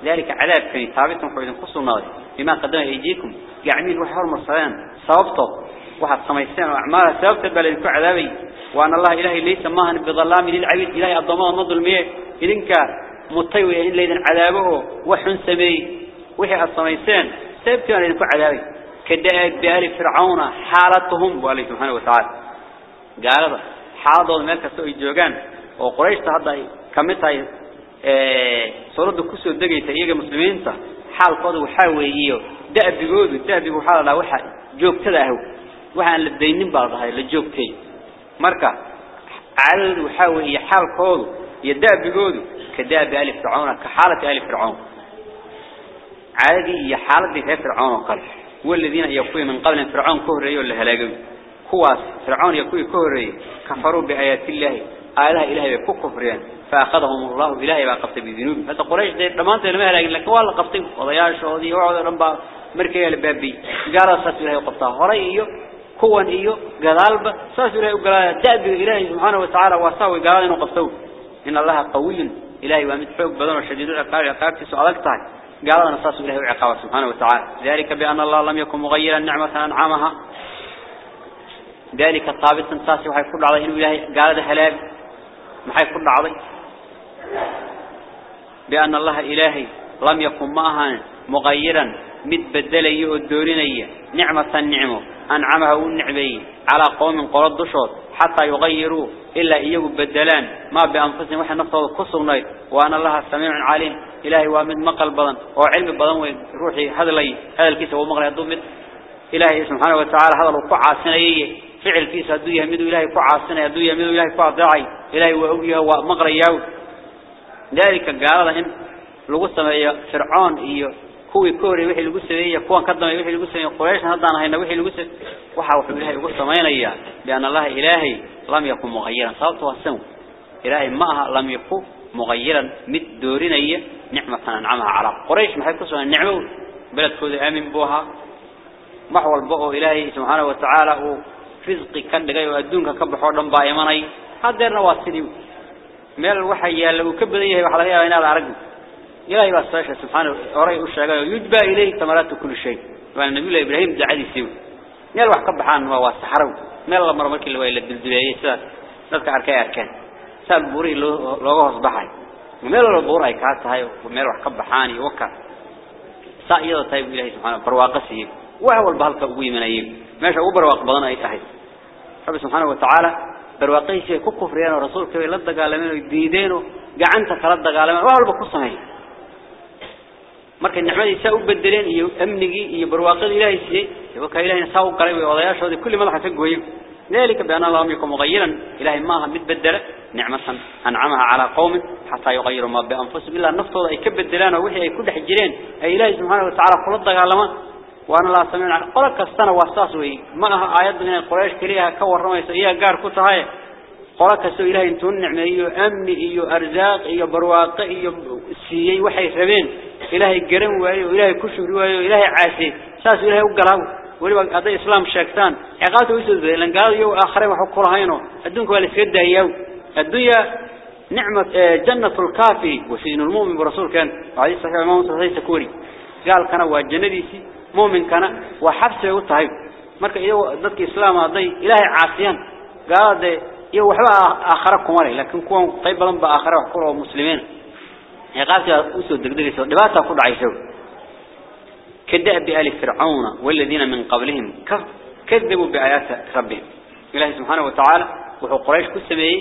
ذلك عذاب كان ثابت وحيد قصوا النار بما قدم أيديكم يعمل وحور مصريان صوبته واحد سميسان وأعمال سببت بل يكون عذابي وأن الله إلهي ليس ماهن بظلام للعبيد إلهي الضمان نضل ميه إذنك مطيوي إن ليدن عذابه وحن سمي. وحي السميسان سببت بل يكون عذابي. كدأت بآل فرعون حالتهم. والله سبحانه وتعالى. قال هذا حاضر الملكة سوء الجوغان وقريش تهضى كمتها suurada ku soo degaysa iyaga muslimiinta xaalkooda waxa weeyo daabigoodu daabigu waxa la waxa joogtada ah waxaan la deynin baa dhahay la joogtay مركا على وحاوه هي حال قوله يدأ بقوله كدأ بألي فرعون كحالة ألي فرعون عادي هي حالة فرعون قرح والذين يقوي من قبل فرعون كوري ولا لها لقب فرعون يقوي كوري كفروا بآيات الله آلها إلهي بكو كفريان فأخذهم الله إلهي بقفت بذنوب فتا قريش دير لما المهل لك والله قفتين وضياء الشهودية وعوذ الرنبار مركيا لبابي قارصت إلهي وقفتها هرأي كون إيو قذالب ساس إلهي وقال تأبي إلهي سبحانه وتعالى وصاوي قال إنه إن الله قوي إلهي وامد حوق بدن وشديد العقاب عقاب تسألك تعالى قال أنا إلهي وعقاب سبحانه وتعالى ذلك بأن الله لم يكن مغيرا نعمة أنعامها ذلك الطابط ساسي وحي كل عليه إلهي قال هذا هلاك ما حي كل عليه بأن الله إلهي لم يكن معها مغيرا متبدلي والدوريني نعمة النعمة أنعمها والنعمي على قوم قرد دشوط حتى يغيروا إلا إيه بدلان. ما بأنفسهم وحي نفسه قصوا وأن الله السميع عليم. إلهي ومن مقل بضن. وعلم بضن روحي هذا لي هذا الكيس هو مغلي الضمد إلهي سبحانه وتعالى هذا الوقوع عاصنيه فعل كيس هدو يهمدو إلهي قوع عاصنيه هدو يهمدو إلهي قوع ضاعي إلهي وأوجيه ومغري ياو ذلك قال إن لغو سمي فرعون إيو كوي كوري وحي لغو سمي كوان كدمي وحي لغو سمي قريش هدانا هينا وحي لغو سمي وحا وحي إلهي لغو سمينا بأن الله إلهي لم يكن مغيرا صوت والسمو إلهي معها لم يكن مغيرا مد دورين نعمة أنعمها على قريش ما حيكسوا النعمة بلد كودي آمن بوها محو البقو إلهي سبحانه وتعالى فزقي كان لغاية وأدونك كبحور لنبا إيماني هذا النواسي meel waxa yaala uu ka badan yahay waxa laga yaabaa inaad aragto إلهي بسرعة سبحانه وراي أشياء يجبى إليه ثمرات كل شيء. فأنا نقول له إبراهيم دعا دي سيوه نال واحد قبحان وواس حرم نال الله مرمك اللي وإلا الدلدلية الله عركي أركان سأل؟ بوري لغوه أصبحي. ونال الله بوري كاسها ومال واحد قبحاني وكا. سأيضا طيب إلهي سبحانه وتعالى برواق سيب وعوال بهالك أبوي من أيب ماشا أبو برواق بضان أي تحيز رب سبحانه وتعالى برواقي شيء كوكو فريانو رسولك وإلا الدقال منه الديدينو قعنتك رد قال منه وعوال بكو صميه markay nicmadiisa u bedeleen iyo amnigi iyo barwaaqada ilaahay siiyay waka ilaahay saa u galay way odayaashoodii kulli madaxa ka gooyay ذلك بأن الله يكن مغيرا إلهي ماها متبدلة نعمة أنعمها على قوم حتى يغيروا ما بأنفسهم إلا النفط أي كبدلان وحي أي كل حجرين أي إلهي سبحانه وتعالى قلت دقالما وأنا لا سمعنا قل كستنا واساسوي ما أها آيات من قريش كليها كور رميس إياه قار كتهاي قل كستو إلهي انتون نعمة إيو أمن إيو أرزاق إيو برواق إيو سيئي وحي سبين إلهي قرم وإيو إلهي كشور وإيو إلهي عاسي ساس إلهي وقلعو ولبا هذا إسلام شاكتان عقاته يسود لأن قالوا يو آخرين وحكو رهينو ولا سكده يو الدنيا نعمة جنة الكافي وسين المؤمن برسول كان عليه الصلاة والسلام صحيح سكوري قال كان وجنديسي مؤمن كان وحبس وطهيب marka iyo dadka islaam aday ilaahay caasiyan gaade iyo waxba aakhira kuma leh laakiin kuwan qayb badan ba aakhira wax ku loo muslimiin ay qaabka u soo degdegayso dhibaata ku dhacayso kada bi ali fir'auna walladina min qablihim kadabu bi ayati rabbihim ilaahay subhanahu wa ta'ala wuxuu quraysh ku sameeyay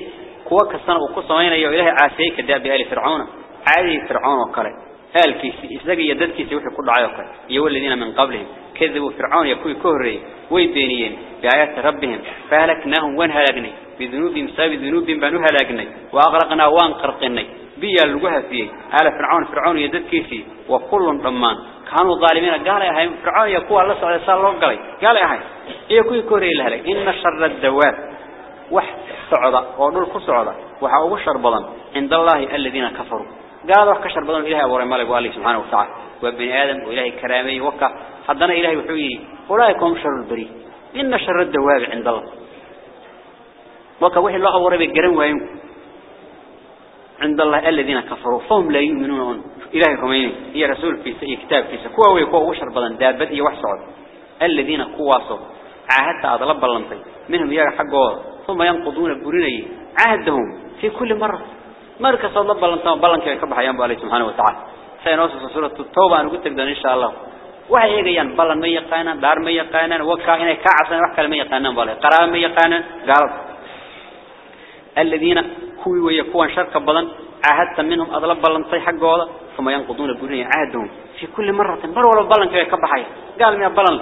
kuwa kastana uu ku sameeynayo ilaahay caasiyay kada bi ali fir'auna caadi fir'aun oo kale halkiisi isaga iyo dadkiisa wixii ku dhacay oo kale iyo walladina min qablihim كذبوا فرعون يكوي كهري ويبينيين بآيات ربهم فهلكناهم وانهلكني بذنوبهم ساب ذنوب بنو هلكني وأغرقنا وانقرقني بيا اللقوها فيه. آل فرعون فرعون يدد كيفي. وكل رمان كانوا ظالمين. قال يا هاي فرعون يكوى الله صلى الله عليه وسلم قال يا هاي يكوي كهري لهلك إن شر الدواب. وح صعدة ونور كصعدة وحاول شر بضن عند الله الذين كفروا. قالوا كشر بضن إلهي أبو رمالك وقال سبحانه وتعالى. وابن آدم وإلهي كرامي وكا. حدنا إلهي وحوي. أولئكم شر البري إن شر الدواب عند الله. وكا وحي الله أوري بقرن وين عند الله الذين كفروا فهم لا يؤمنون إلهي رميني. هي رسول في كتاب في سكوا ويكوا وشر بدن دابت هي وحصعد الذين كواصوا عاهدت أضلب بلنطي منهم يا حقه. ثم ينقضون بريني عهدهم في كل مرة. مركز الله بلنطي بلنطي كبح ينبو عليه سبحانه وتعالى. سينوصف سورة التوبة أنا قلت لك إن شاء الله. waxay eegayaan balan ma yaqaanaan daar ma yaqaanaan waka inay ka cabsan wax kale ma yaqaanaan bale qaraab ma الذين كوي ويكون شركا بضان عهدتا منهم أضلب بلان صيحة قوضة ثم ينقضون البرنية عهدهم. في كل مرة بروا لو بلانك يكبحي قال ميا بلان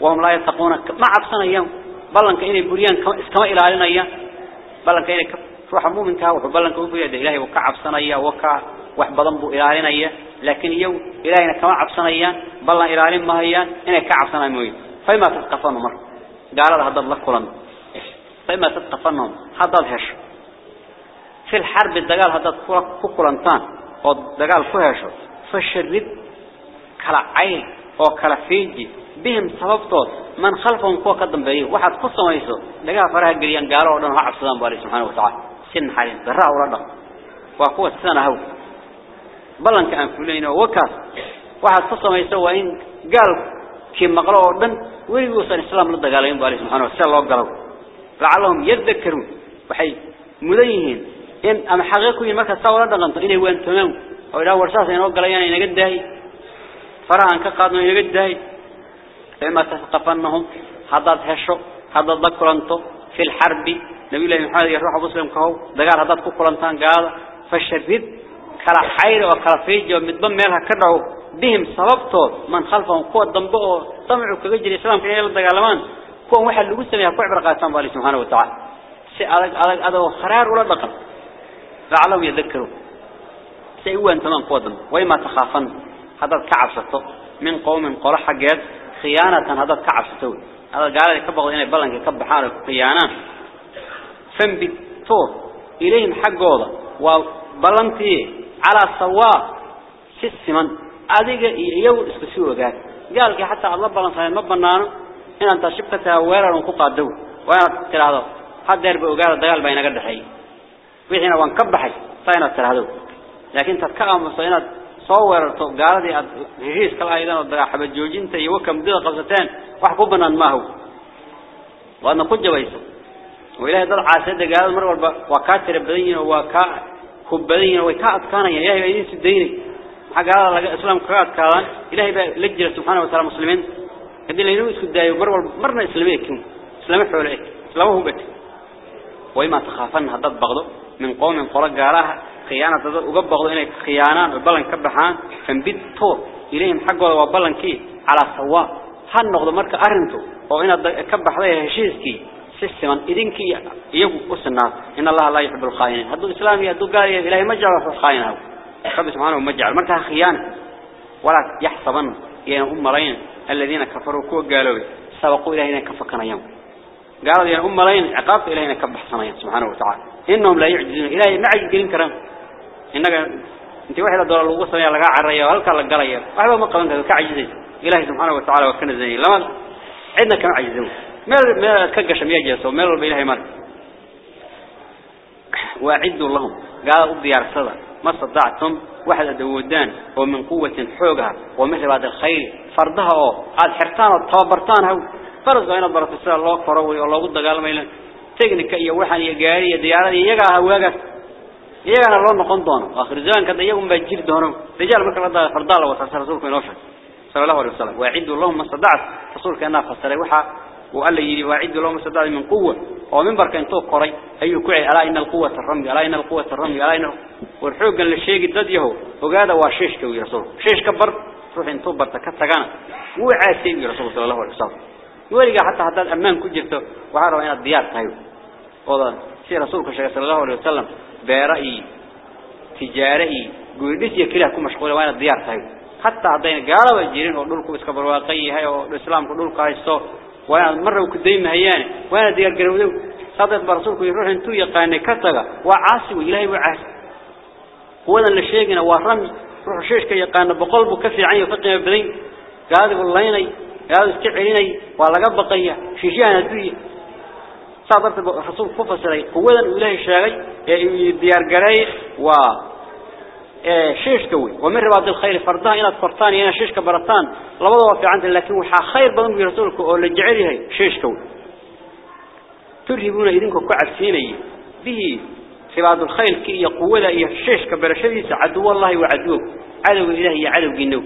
وهم لا يتقون. ما عبسنا اياهم بلانك إني بريان كما إلى علينا اياه بلانك إني روح مؤمن كهو بلانك وبيا ده إلهي وكا عبسنا اياه وكا وح بضنبو إلى علينا اياه لكن يو إلهينا كما عبسنا اياه بلان إلى علين ما هيا إني كا عبسنا اياه فيما تتقفون مر قال هذا الله كلام. فإما تتفنن هذا الهش. في الحرب الدقال هذا كورا كوكولانتان ودقال كوهش. فشرد كلا عين أو كلا فيجي. بهم سببتوه من خلفهم كوه قدم بيه واحد قصة ما يسو دقال فرها قريان قالوا ودنها عبسلام بالي سبحانه وتعالى. سن حالين براء ورده. وقوة سنة هو. بلان كأن فلين وكاس واحد قصة ما يسو وإن قال كما قالوا ودن ويقول صلى الله عليه وسلم لدقالين بالي سبحانه لعلهم يذكرون. وحي مدينين إن أم حقيقي ما كثورة دقنط إنه هو أنتمو أو إذا ورثة إنه قال يعني إنه قد داي فرع أنك قادم إنه قد داي فإما تثقفنهم. حضات هشو حضات ذكرانتو في الحرب. نبي الله محمد يروح أبو سلم كهو. دقال حضات كقرانتان قال. فالشرفيد كلا حير وكلا فيج ومدبن ميرها كرهو. بهم سببتو. من خلفهم قوة دنبوه طمعوا كجري سلام في عيال الدقالمان كون واحد لو سمي كو عبر قاسان بالله سبحانه وتعالى. سألك ألك خرار ولا دقن فعلوا يذكروا. سيوا أنت من قوضن ما تخافن؟ هذا كعب شتو. من قوم قول حقيق خيانة هذا كعب شتو. هذا قال لي بغض إني بلنك كب خيانة. فن بطور إليهم حق هذا وبلنتي على سوا سيسما هذا يو اسكسيوه قال؟ قال حتى الله بلنصي مبنانه إن أنت شبكتها ويرر وكوكا الدو وأنا ترهدو حد دير بأقال الضيال بينا قد حي. ويحينا وان كبحي فأنا ترهدو لكن تتكاهم فأنا صور قال دي رجيس قال أيضا حبا جوجين تيوكم دي قصتين. وحبوبنا ماهو وأنا قد جويسو وإلهي ضلع سيدة قال المرء وكاتر بذين وكا كبذين وكا أتكانا يا إلهي بإذن سديني حقا الله إسلام قرأت كالان إلهي بلجر سبحانه وتعالى مسلمين. هذي اللي ينوي سداي مر مرنا إسلامي كم إسلام إسلامه بك وما تخافن هذا بغضه من قوم قرق جارها خيانة تضل وقبضوا إنك خيانان وبلن كبحان فنبيت طور إليهم حقه وبلن كي على سواء هل نقض مرك أرنتو وإن كبح ذي هشيسكي سيستمان إذنك يجو أسنا إن الله لا يحب الخائنين هذا الإسلام يدو قال إلهي مجعل في الخائن هذا رب سبحانه مجعل مركها خيانة ولا يحسبن يعني أم مرين الذين كفروا كوا قالوا سبقوا إلهنا كفكنا يوم. قالوا يعني أم لين عقاب إلهنا كبحصنا سبحانه وتعالى. إنهم لا يعجزون. إلهي ما عجزين كرام إنك أنت واحد دولار الوصل يا لقى عرية وهل كان لقى ريا وهذا ما قلنا كعجزين إلهي سبحانه وتعالى وكنا زين لما عندنا كم عجزون. ما ما كجش ميجلس وما إلهي مر وأعدوا لهم. قالوا الديار صدق ما صدعتم واحد دودان ومن قوة حوجها ومثل بعد الخير فردها أو. هذا حرتان الطابرتان هو. فرز غير برة السنة الله فروي الله قد قال ميلا تكنيك إيا وحن يجاري ديارة يجا هواجس يجا الله نقون دونه. آخر زمان كذا يوم بيجير دونه. رجال مثل هذا فرد الله وتصل رسولك من وفد صلى الله عليه وسلم. اللهم ما صدعت رسولك أنا فسر وحى وقال لي وعد اللهم صدعت من قوة. ومن بركة انتو قري. أي كوعي ألا إن القوة الرمي ألا إن القوة الرمي ألا إن والحوق اللي الشيء قد يهو وقال وشيش كوي رسول. شيش كبر. روح انتو برتكتغانا وعاسي رسول صلى الله عليه وسلم. ولقى حتى حتى الأمان كجرته وعاروا إن الديار تايو. وضع سي رسولك صلى الله عليه وسلم بيرأي تجاري قوليس يكلها كم مشغولة وين الديار تايو. حتى عدين قالوا الجيرين ودولكم إسكبر واقعي هاي والإسلام كدولك هايستو وين مرة وكدين هياني وين الديار قرودو صدق برسولك يروح انتو يقاني كتغا وعاسي وإلهي وعاسي هو اللي شيقنا ورمي روح شيشك يقان بقلبه كفي عين فقه بدين قاعد يقول ليني قاعد يستعيني ولا قبقية شيشان الدنيا صادرت الرسول ففسري قوة إلهي الشاغي ديار قري و شيش كوي ومن رباط الخير فردان إلى فرطان إلى شيش كبرتان لبضوا في عند لكن وحا خير بدن برسولك أو لجعله شيش كوي ترهبون إذنكم كعب سيني به سباد الخير كي يقول إيه الشيش كبرشديس عدو الله وعدوك عدو إلهي عدو جنو.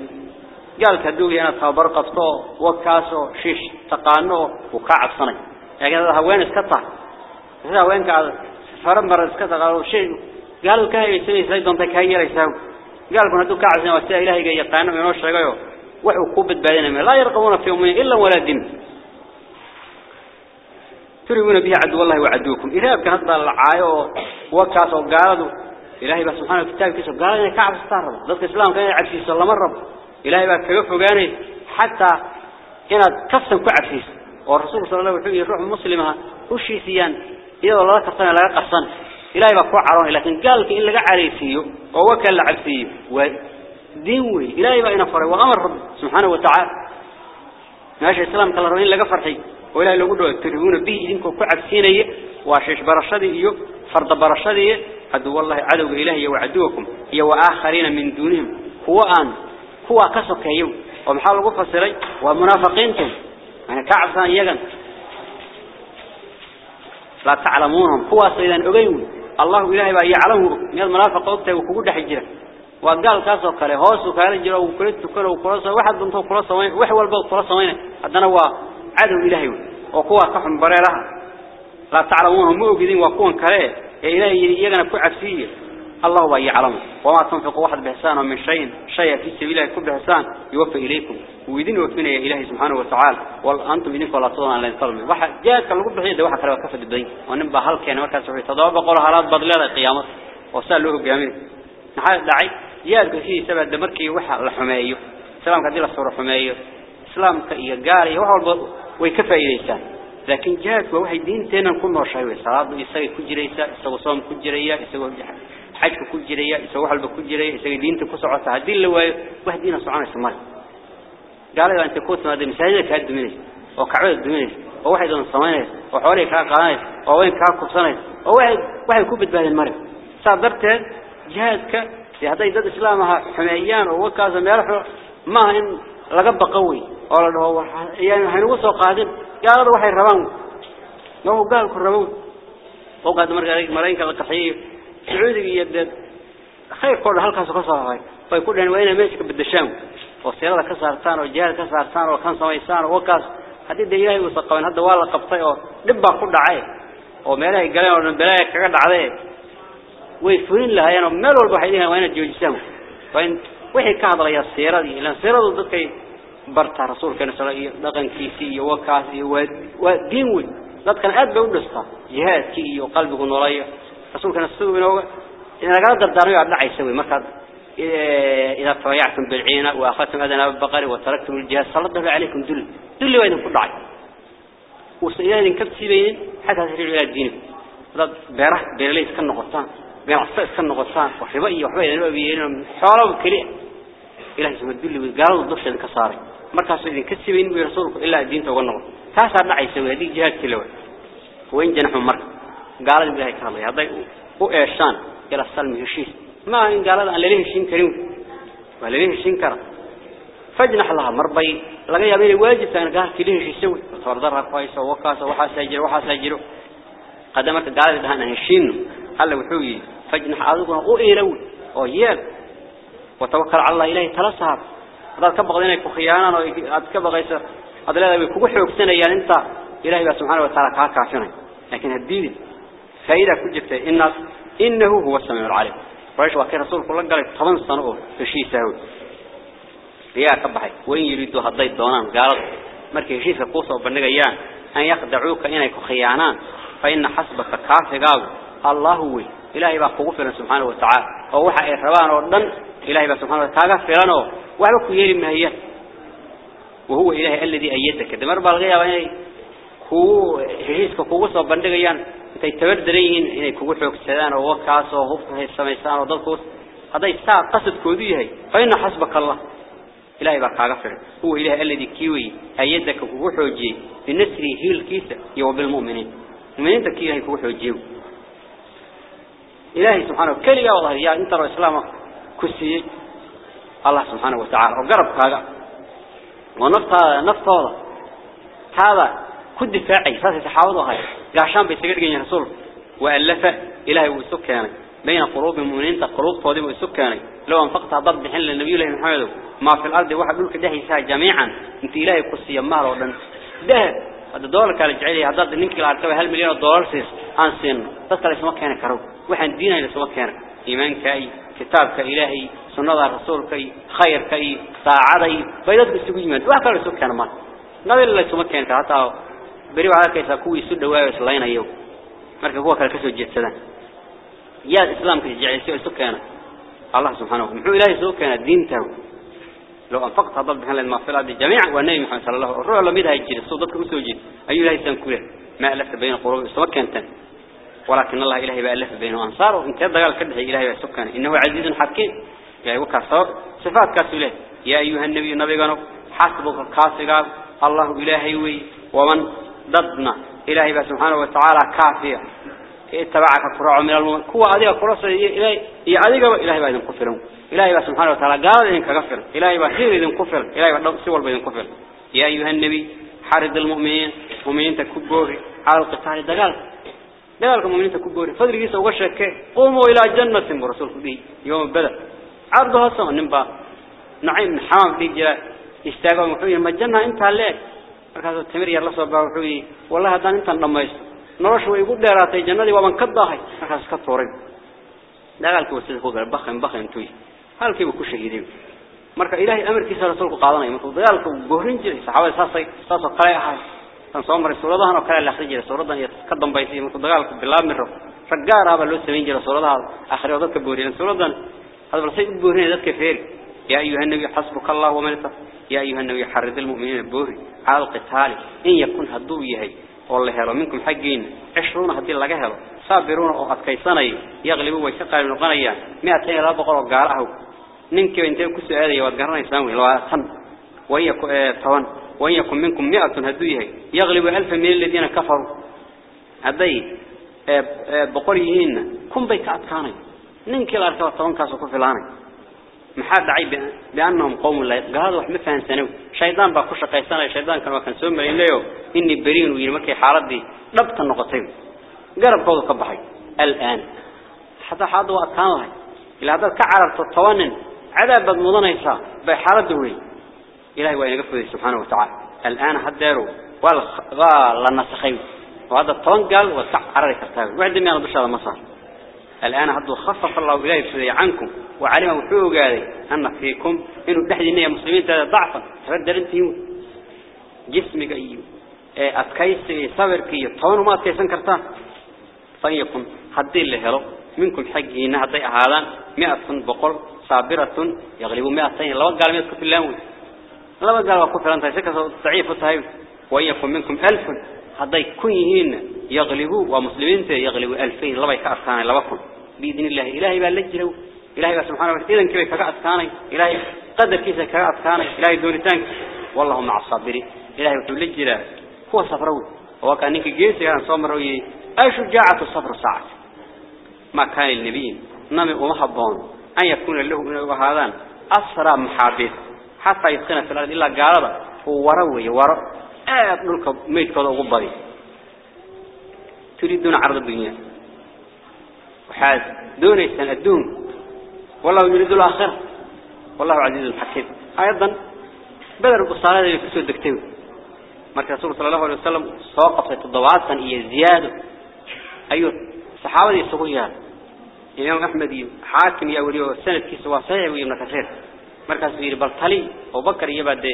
قال كدوغي أنا تابر قفطو وكاسو شيش تقانو وكعب صني. يعني هذا وين اسكتع هذا وين قاعد فرم مرة اسكتع قالوا شيء قالوا كهي يسوي سيد دون تكهي يساو قال كنا دو كعب صني وستي إلهي جاي يقانو ينوش شغيو وحو كوبت بعدين لا يرقبون في يومين إلا دم تريون بها عدو الله وعدوكم. إذا كان هذا العايو وكاس وقالوا إلهي بس سبحانه الكتاب كيسو قال إن كعب استعرض ضد الإسلام كان يعد في صلى مرة إلهي بس كيف قاني حتى إن كفسن كعب فيه والرسول صلى الله عليه وسلم يروح مسلمها. وشي سيان إذا الله كفسن لا قصن إلهي بس عرون لكن قال إن لقى عريسيه ووكل لعب فيه ودين وي إلهي بقى نفر وأمر رب سبحانه وتعالى. ماشي الإسلام كلا ربين لقى فرحي ولا لو قدوا تريون به إنكم كعب سينية وشيش برشدي فرد برشدي عدو الله عدو إلهي وعدوكم هي وآخرين من دونهم. هو آن هو كسك يو ومحاول قفة سري ومنافقينكم يعني كعب يغن لا تعلمونهم. هو سيدان أغيون. الله إلهي بقى يعلمه من المنافق وقته وكبود حجرة وقال كاسو كله هوس وكاله جرا وكلت كله وكلاسه واحد دنتو كلاسه وين واحد والبا كلاسه وين هذا هو عدو إلهي وقوة كحن بريرها لا تعلمونهم موجودين وقوة كله إلهي يجنا كعبسية الله هو يعلم وما تنفق واحد بحسان من شيء شيء في سبيل الله كل بحسان يوفي إليكم. ويدين وفينا يا إلهي سبحانه وتعالى. وأنتم إذنك ولا تظن على الظلم واحد جاءك الغب بحيد واحد كلا كفد الدين ونبى هل كان وكان سوي تضرب قول هالات بدل القيامة وسأل له بيامين نحن دعي. جاءك فيه سبب دمركي وحى الحماية. سلام كدير الصور حماية. إسلام كإيه قاري وحول ويكفى إليسان لكن جاءت وحي دين تينا كل شيء صلاة يسوي كجريسا يسوي صوم كجريا يسوي حج كجريا يسوي حلب كجريا يسوي دين تكسعة هدين لو واحد دين صعانة سمال قال له أنت كوت ما دم سيدك هاد مني وكعبد مني وواحد من صمانة وحوالي كا قناة ووين كا كبصانة وواحد واحد كوبت بهذا المرض صادرت جهادك هذا يدد إسلامها حميان ووكازا ميرحو ما إن لقب قوي. ولا هو يعني هنوصل قادم. قال روحي الربان لو قال كرمون وقعد مرة مرين كذا قحية سعودي يد خير كل هالكاس قصة فيقول لنا وين ماشي بالدشام والسيارة كسرتان وجهال كسرتان وكان سميسان وكاس. هذه ده إلهي وسقون هذا والله قبطي. دبا كل عاي وماله قال له بلاك كذا عليه. ويفرين لها يعني مال والبحيدين وين الجوجسام وين؟ وحي كهذا يا السيارة دي. لأن السيارة ضدك barta rasuulkeena sallallahu alayhi dhaqankiisii iyo wakaas iyo waa diin weyn dadkan aad bay u dhistaa jihaadkii noloya rasuulkeena sidoo inooga inaga dardaarmay aad dhacaysa way marka إذا تبايعتم بالعينة وأخذتم أذناب البقر وتركتم الجهاد صلى عليكم. دل. دل وإذن كل عين وسيئة كبت سيبين حتى تريد إلى الدين. هذا بيرح. بيرليس كان نقطان بيرحسس كان نقطان وحبائي وحبائي نبيين حوالهم كلية إلهي سمى الدل قالوا الضفش الكساري مركز إذن كسبين برسولك إلا الدين توقنوا تاسع دعي سوي. هذه جهاد كلوة. وين جنحوا مركز؟ قال إلهي كالله هذا وإيشان إلى السلم هشيس ما إن قال أن ليه شين كريم ولا ليه شين كرم فجنح لها مربي لقى يبين واجب كان قال كليه شيء يسوي فرضرها كويس ووكاس وحاسجر وحاسجر قدمت قال ده أنا هشين قال وحوي فجنح أذقنا أو إيرو أو وتوكل على الله إلهي ثلاثة هذا كبغ ذينك خيانة وكبغ يسر هذا لا يكون حوك سنة يعني أنت إلهي سبحانه وتعالى كافرين لكن هديد فإذا كجبت إن إنه هو السميع العليم. قريش وكي رسول الله قال طبعا في شيء سهول يا كبحي وين يريدوا هضي دونان قال مركي شيء فقوس وبنجيان أن يخدعوك إنك خيانان. فإن حسبك كافي قال الله هو. إلهي بقى فلان سبحانه وتعالى. ووحى إحربان وردن إلهي بقى سبحانه وتعالى فلانه وعلوك يلي مهية وهو إلهي الذي أيدك. دمر بالغية وإنه هو هيسك قوس وبنجيان intay tabardareeyeen inay kugu xoogsadaan oo wakaas oo hubka hay sameeyaan oo dadku haday saa qasadkoodu yahay fa inna hasbaka allah ilaahay baa kaaga firan huwa ilaahay alladii kiwi ayadaka kugu xoojiyay binasri hilkiisa iyo bil mu'miniin mu'miniinta kiyahay kugu xoojiyay ilaahay subhanahu kaliya wallahi ya inta roo islaama kusiyay allah subhanahu wa ta'ala oo garabkaaga naftooda taada ku difaacay saas saxaabadu ahay قعشان بيسجدين يعني رسول وألف إلهي وسكانه. بين قروب المؤمنين تقروب فاضي وسكانه. لو أنفقت ضرب بحل النبي له محمده ما في الأرض واحد يقولك كده يساع جميعا. أنت إلهي قصي يمهر وضن ده هذا دولك على جعله هذا ده ننكي العركبة هالمليون دولار سيس. عن سن بس كلا يسمى كانك رب وحن دينا إلى سمى كانك إيمانك أي كتابك إلهي سنة رسولك أي خيرك أي ساعة أي فإذا تبسي بيمان وحكا لسوك ما نظر الله يسمى كانك bari waxa kaysa kuwii isu dhawaayo islaynayo marka kuwa kale ka soo jeedsadaan yaa islaamka jecel isu keena الله سبحانه وتعالى. محو إلهي سوء كان دينته لو أنفقت هذا بحال المغفرة جميعا والنبي محمد صلى الله عليه وسلم. الروح لم يدها الجيل الصوتك مسوجين أي إلهي سنكوله ما ألف بين قلوب سواء كانت. ولكن الله إلهي بألف بينه أنصاره وانت قال كده إلهي بسكان إنه عزيز حكيم. يعني وكا صفات كاسوله يا أيها النبي النبي قالوا حسبك الله إلهي وي. ومن ضدنا. إلهي سبحانه وتعالى كافية اتبعك قرع من المؤمن كوا أديك قرص إلهي. يا أديك إلهي بعدين كفرهم. إلهي سبحانه وتعالى قال إنك كفر إلهي بخير إذن كفر. إلهي بعد سوى بين كفر. يا أيها النبي حرد المؤمنين. مؤمنين تكبوري. على القتال دقال. دقالك المؤمنين تكبوري. فضل جيسا وشك. قوموا إلى جنة برسول به يوم البدر. عرضها السماء نبا نعيم حمام في جاء استاقوا محوية ما الجنة انت هلك markaas timir yar la soo baa wuxuu yiri wallahi hadaan intan dhamaysto noloshu way igu dheeraatay jannadii waan ka daahay markaas ka tooray dagaalkii wasida ku galay bakhan bakhan tuy halkii ku shahiiday marka ilaahay amarkiisa rasuulku qaadanay markuu dagaalku goorin jiray saxaabada saasay saasoo kale ahay tan soo maray suuradahan oo kale la akhrin jiray suuradan iyo ka dambaysay markuu dagaalku bilaabmi rabo ragaar ah baa loo sameyn jiray suuradaha akhriyo dadka booriyeen suuradan hadal say u booriyeen dadka feer يا أيها النبي حسبك الله ومن يا أيها النبي حرد المؤمنين البوري على القتال. إن يكون هدو يهي. والله هلو منكم حقين. عشرون هدي الله هلو صابرون أو أتكيساني. يغلبوا ويسقى من قنيا مئتين لا بقر وقارعه ننك وانتين كسو آذي وادقرنا يسامي لو أتن. وإن يكون طوان وإن يكون منكم مئة هدو يهي. يغلب ألف من الذين كفروا. هدي. بقريهين كم بيك أتكاني. ننك لا أركب طوان كاسو كفلاني. محاد عيب بأنهم قوم لا قهاد وح مفهم سنو شيطان بخش قيسان شيطان كانوا كان سوم بين ليه إني برين ويرمك حاردي ضبط النقطين. جرب قوة قبحي الآن. حتى حاضر وأتقان له إلى هذا كعرر تطوانن. على مضنا يسا بحاردوي إلهي وين قفوا سبحانه وتعالى. الآن هداره والغال لنا سخيم وهذا طوان قال وسع عرر كرتاب وعندنا أنا بشر المصار. الآن هذا خفف الله إليه فذي عنكم وعلم وحوق هذه. أن فيكم إنه تحدي إنه مسلمين ضعفا. تردر انتهم جسمك أيو أتكيس صبرك طون ما أتكيسن كرتان فإن يكون حدي اللي هلو منكم حقين هذي هذا مئة بقر صابرة يغلب مئتين. لو قال مئة كفر لهم لو قال وكفر أنت. سكة ضعيف الطهيب وإن منكم ألف. يكون يهين يغلبوا ومسلمين يغلبوا ألفين لما يكأركان لبكم. بإذن الله إلهي باللجلو إلهي سبحانه وتعالى إذن كيف كأركان إلهي قدر كيف كأركان إلهي دونتان والله مع الصابرين. إلهي وتلجل هو صبروي هو كان نيك جيس يعني صمروي أشجاعة الصبر ساعة ما كان النبي نمي ومحبون. أن يكون له من هذا أسرى محابث حتى يسكن في الأرض إلا هو وروي ورو. آه نلك ميت كذا غبري. تريدون عرض الدنيا. وحاز. دون يستن الدون. والله يريد الآخرة. والله عزيز الحكيم. أيضا بدر الصلاة اللي سود دكتور مركز رسول صلى الله عليه وسلم سوقفت الضوعات هي زيادة. أيوة. صحابة يسوقيها إمام أحمد حاكم يا ولي السنة كيس وصحيح ويمنا كثير مركز في بلطلي وبكر يبعد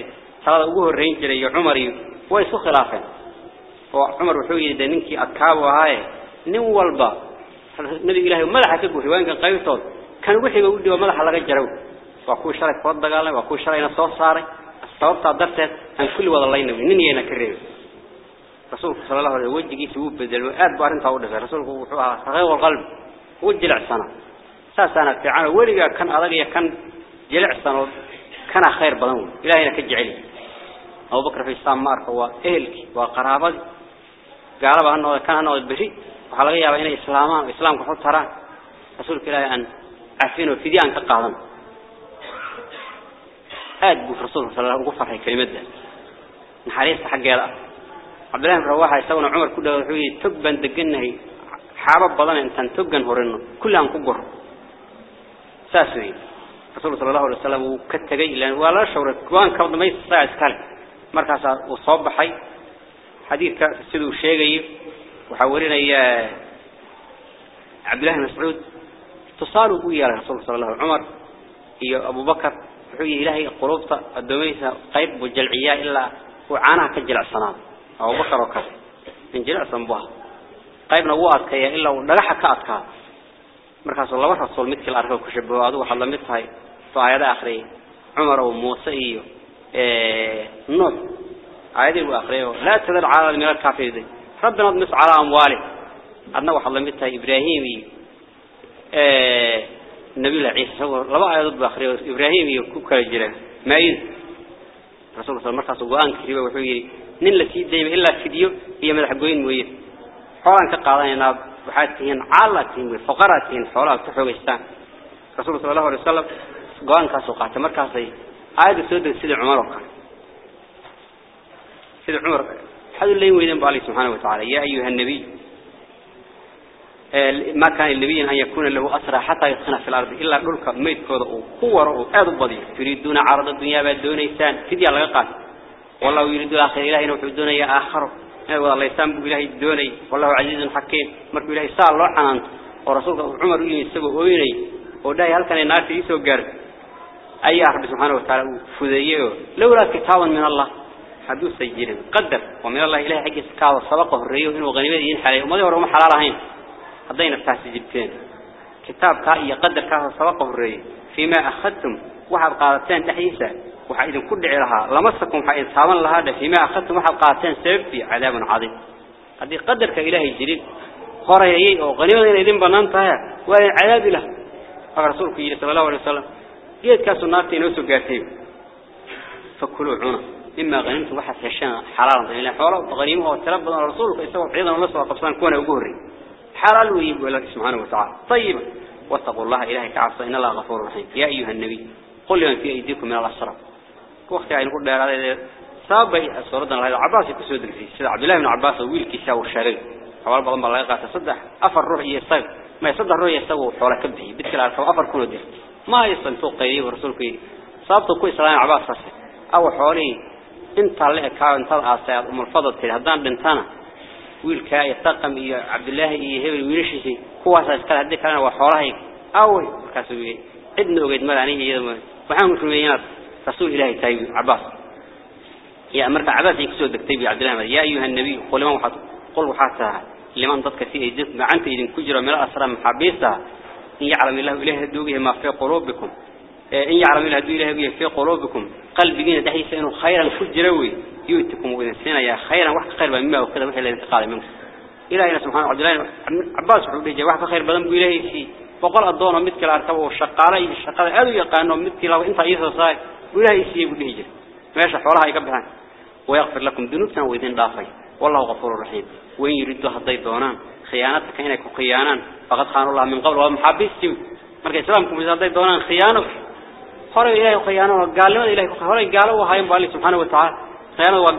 صلاة أبوه الرين جري عمر ويسو خلافه. وعمر وحوي دنيك أكاب وهاي نوالبا نبي إلهي ملحة كبوح وين كان قيوتون كان وحي بقول دي وملحة لغا جرو وكو شرك فرد قال وكو شرك نصوص صاري استوابت عدرت عن كل وضع الله ينبي نين ينا كريب رسول صلى الله عليه وجهي سبوب بذل وآد بارين طاودة رسول وحوها صغير القلب وجه العسنة ساسانة فعانة ولقا كان أضغي كان جلع السنة كان خير بضمون إلهي نكجعلي أو بكر في السلام مارك هو أهلك وقرابك gaalaba anoo kan anoo bari waxa laga yaabaa inay islaamaan islaamku wuxuu taraan rasuulka ilaahay aan afino fidiyaan ka qaadan aad buu rasuulka wasallam ugu farxay kalimadda naxariista xageeda عبد الله بن رواحه يسوون عمر كله وحوي تبا دقنه حابب بدن انت تبن هورنه كلهم كجر ساسوي رسول صلى الله عليه وسلم كتجي لأن ولا شعور كوان كود ما يساع اسكال مركز وصوب حي حديث سيدو شيغي وحورنا يا عبد الله بن مسعود. اتصالوا ويا رسول صلى الله عليه وسلم عمر هي أبو بكر. وحوي إلهي قلوبته الدويسه قيب وجلعيه إلا وعانها كجلع صنام. أو بكر وكذا من جلع صنبها قيبنا وقت كيا إلا ونجح كأتكا. مركز الله رسول مثل الأرض كشبه هذا وحلا مثل فآيات آخرين عمر وموسى إيه نص آيات وآخرين لا تذر على من الكافر دي ربنا نص على أمواله أدنى وحلا مثل إبراهيم النبي الله عيسى لبا آيات بآخرين إبراهيم يكوك الجيران ما يد رسول الله مركز وقان كريبه وحويري nin la sii deeyay ilaa fidiyo iyo madax goyn mooyee xoolan ka qaadanayna waxaad tihiin caalatiin way faqaratiin xoolaha ku xogeystaan rasuulka sallallahu alayhi wasallam go'aan ka soo qaatay markaas ay aayadu soo degtay sida Umar hadu leeyin weeydan baali subhanahu wa ta'ala ya ayuha nabiy ما كان النبي أن يكون له أسرى حتى يسخن في الأرض إلا دولك ميت كودا وقوة وآذ بضي تريدون عرض الدنيا بدون إنسان. فدي الله قال. والله يريد الآخر إلهي نوح الدنيا آخر. والله يسام إلهي الدنيا والله عزيز حكيم. مرك إلهي سأل الله عنه. ورسولك عمر يسبه ويني. وداي هل كان الناس يسوع جر أي أحد سبحانه وتعالى فذيه لولا كتابا من الله. حدوث سجيرا قدر. ومن الله إله حق سكاظ سبقه الرئيوه وغنمين حالية. وماذا ورغم حلالا هين. حضينا بتاسي جبتين. كتاب كائي قدر كاظ سبقه الرئيوه فيما أخذتم. وحب قادتين تحييسا. وحايدا كل عيرها لمسكم حايدا صابا لهذا فيما أخذتم وحب قادتين سببتي عذاب عظيم. هذه قدر كإلهي جريد خوريا يي إيه. وغنمين إذن بنانتها. وإن عذاب له فرسولك صلى الله عليه وسلم. قيد كاسو النار تين فكلوا عنه heshaan xalaal ilaa xoolo qaniimo oo tira badan rasuulku isagoo ciidan la soo qabsan kuwana ugu horeey حلال ويقول الله سبحانه وتعالى. طيب واتقوا الله إلهي كعبصة إن الله غفور رحيم. يا أيها النبي قل لمن في أيديكم من الأسرى وقت يعني نقول هذا سبب صورتنا هذا عباس يكسر في سيد عبد الله بن عباس ويل كيسا والشرير حوال بعض الله يقع تصدح أفر روح يستوي. ما يصدح روح يستوي حول كبه بتكل على أفر كله ده ما يصل فوق قيدي ورسول كي صابته كويس سلام عباس فسي أو حوالي انت اللي كاو انت الأسياد أم الفضل كده هدان بنتانا ويل كا يتقم إيا عبد الله إيا هبل ويلشيسي كواسا اسكال هدي كان وحوالي أوي كاسوي ابن وقيد ملانيه يدمه وحاهم كرمينات رسول الله تايب عباس يا أمرك عباس يكسو دكتيب عبد الله يا أيها النبي قل ما وحط قل وحاتها لمن ضدك في أيديك ما أنت إذن كجرة من الأسرى محبيسها يعلم الله إله الدوغه ما في قلوبكم إن يعلم الله دو إله في قلوبكم قلبين دحيس إنه خيرا كجروي يؤتكم وإذن سنة يا خيرا وحق خير مما وكذا وحي الذي قال منكم إلهنا سبحانه عبد الله عباس وحبه جاء وحق خير بدن بإلهي سي وقال الدون مثل الأركب والشقالي الشقالي أدو يقانوا مثل لو إنت إيسا صاي وإلهي سي يقول جري ماشي حولها يقبحان ويغفر لكم ذنوبنا وإذن دافي والله غفور رحيم. وإن يريدوا هدي دونان خيانتك إنك خيانان فقد خانوا الله من قبل ومحبس marka islaamku misaday doonaan khiyaano hore ilaahay khiyaano gaalnimada ilaahay ku hore gaalo waa hayn baali subhanahu wa ta'ala khiyaano waa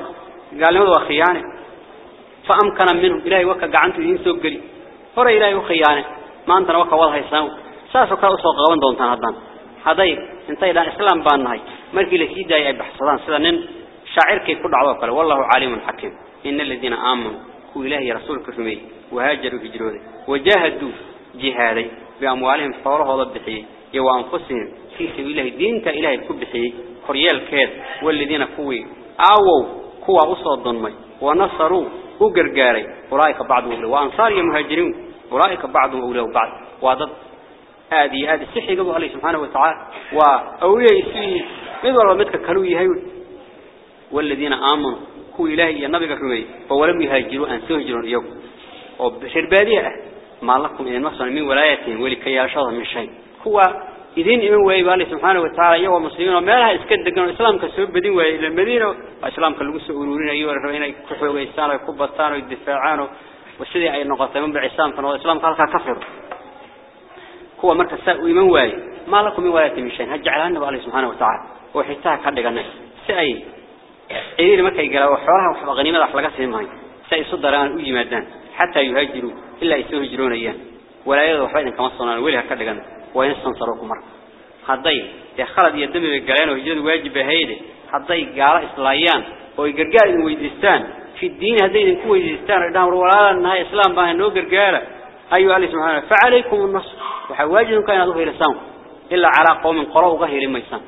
gaalnimada waa khiyaane fa amkana minhu ilaahay waka gacantu idin soo gali hore ilaahay u khiyaane maantana waka wada haysaan saasoo kale usoo qaban doontaan haddaan haday intay dhaan islaam baan nahay markii la sii daayay ay baxsadaan sida nin shaacirkay ku dhacdo kale wallahu alimun hakim innal ladina aamanu ku ilaahay rasuulka rumay وهاجروا هجروا وجاهدوا جهادي بأموالهم حولها ضبحي يو أنفسهم في سبيل الله. دينك إلهي كبحي قريال كيد والذين كوي. آووا كوا أصلا الضنمي ونصروا وقرقاري. أولئك بعضهم أولي وأنصار المهاجرين أولئك بعضهم أولي وبعض. وضد هذه هذه السحي قبل الله سبحانه وتعالى. وأولي يسيه ماذا الله متك كانوا يهيون. والذين آمنوا. هو إلهي النبي كرمي فولم يهاجروا أن سهجروا اليوم. وبشر بادية ما لكم إذن مصر من ولايتهم. ولكي يرشاد من شيء. هو إذن إمن ويبالي سبحانه وتعالى يوم مسلمين وما لها إسكد دقنا الإسلام كسبب بدين وإلى المدينة. وإسلام كاللغس أولورين أيها الرئيين كحوا ويستان ويكبطان ويدفاعان والسيدي أي نقطة من بعسام فنوى الإسلام قال كفر. هو مركز ساء وإمن واي ما لكم من ولايتهم من شيء. هجعلها النبي عليه سبحانه وتعالى. وحيتها كدقنا سأي. إذن مركز قال وحورها وحبا غنيمة أحلقة سيمهاي. سأي صدران ويمادان حتى يهاجروا إلا يسهجرون إياه ولا يضوا حبا كما صنعنا. وليها كدقنا وينستنصروكم مرة هذي يخلد يدم بالقليان ويجد واجب هيدا هذي قال إسلايان ويقرقال ويدستان في الدين هذي نكون ويدستان ردام رولا أنها إسلام بها أنه قرقال أيها الله سبحانه فعليكم النصر. وحواجههم كان يضوه إلى سام إلا على قوم قرأوا غهر الميسان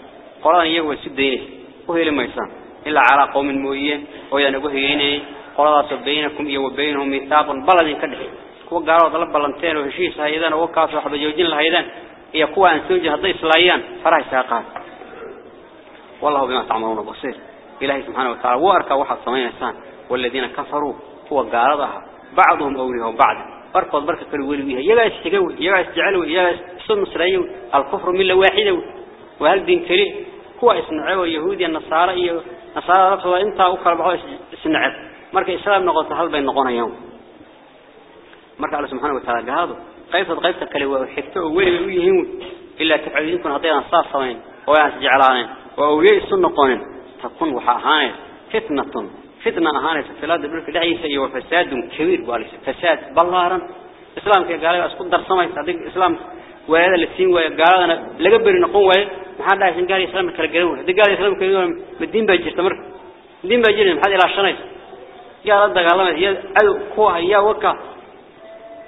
قرآن يقوى سدينه وهي الميسان إلا على قوم مويين وينقهينه قرآن بينكم إيا وبينهم ميثاق بلد كدحي kuwa gaalada la balanteen oo heshiis hayadana oo يكوى أن تنجه ضيس لايان فراح ساقات والله بما تعملون بصير إلهي سبحانه وتعالى واركا واحد ثمانية سان والذين كفروا هو قارضها بعضهم أوليهم بعض أركض بركة الولوية يغاس تقوي يغاس تعلو يغاس سن مصريون الكفر ملة واحدة وهل دين كريه هو اسنعي ويهودي النصارى نصارى رفضوا انت أكرا بحوة اسنعي مركة إسلام نغطة هل بين نغونا يوم مركة الله سبحانه وتعالى قارضه قيبت قيبت كلوا وحفت وويل ويهون إلا تفعلين كن هذيا صار صوين ويانس جعلانين. وويل سن قانين تكون وحهاي فتنة. فتنة هانس فلاد بروك دعيس أيوة فساد كبير. والي فساد بالله رن إسلام كي قالوا أسكون درس ما يصدق إسلام. وهذا اللي تسين وقال أنا لقبر نقوم وين محد عشان قال إسلام كرجلون هذا قال إسلام كرجلون بدين بيجي تمر بدين بيجي محد إلى عشانه يا رضى قال الله يا أيو كوه يا وكا.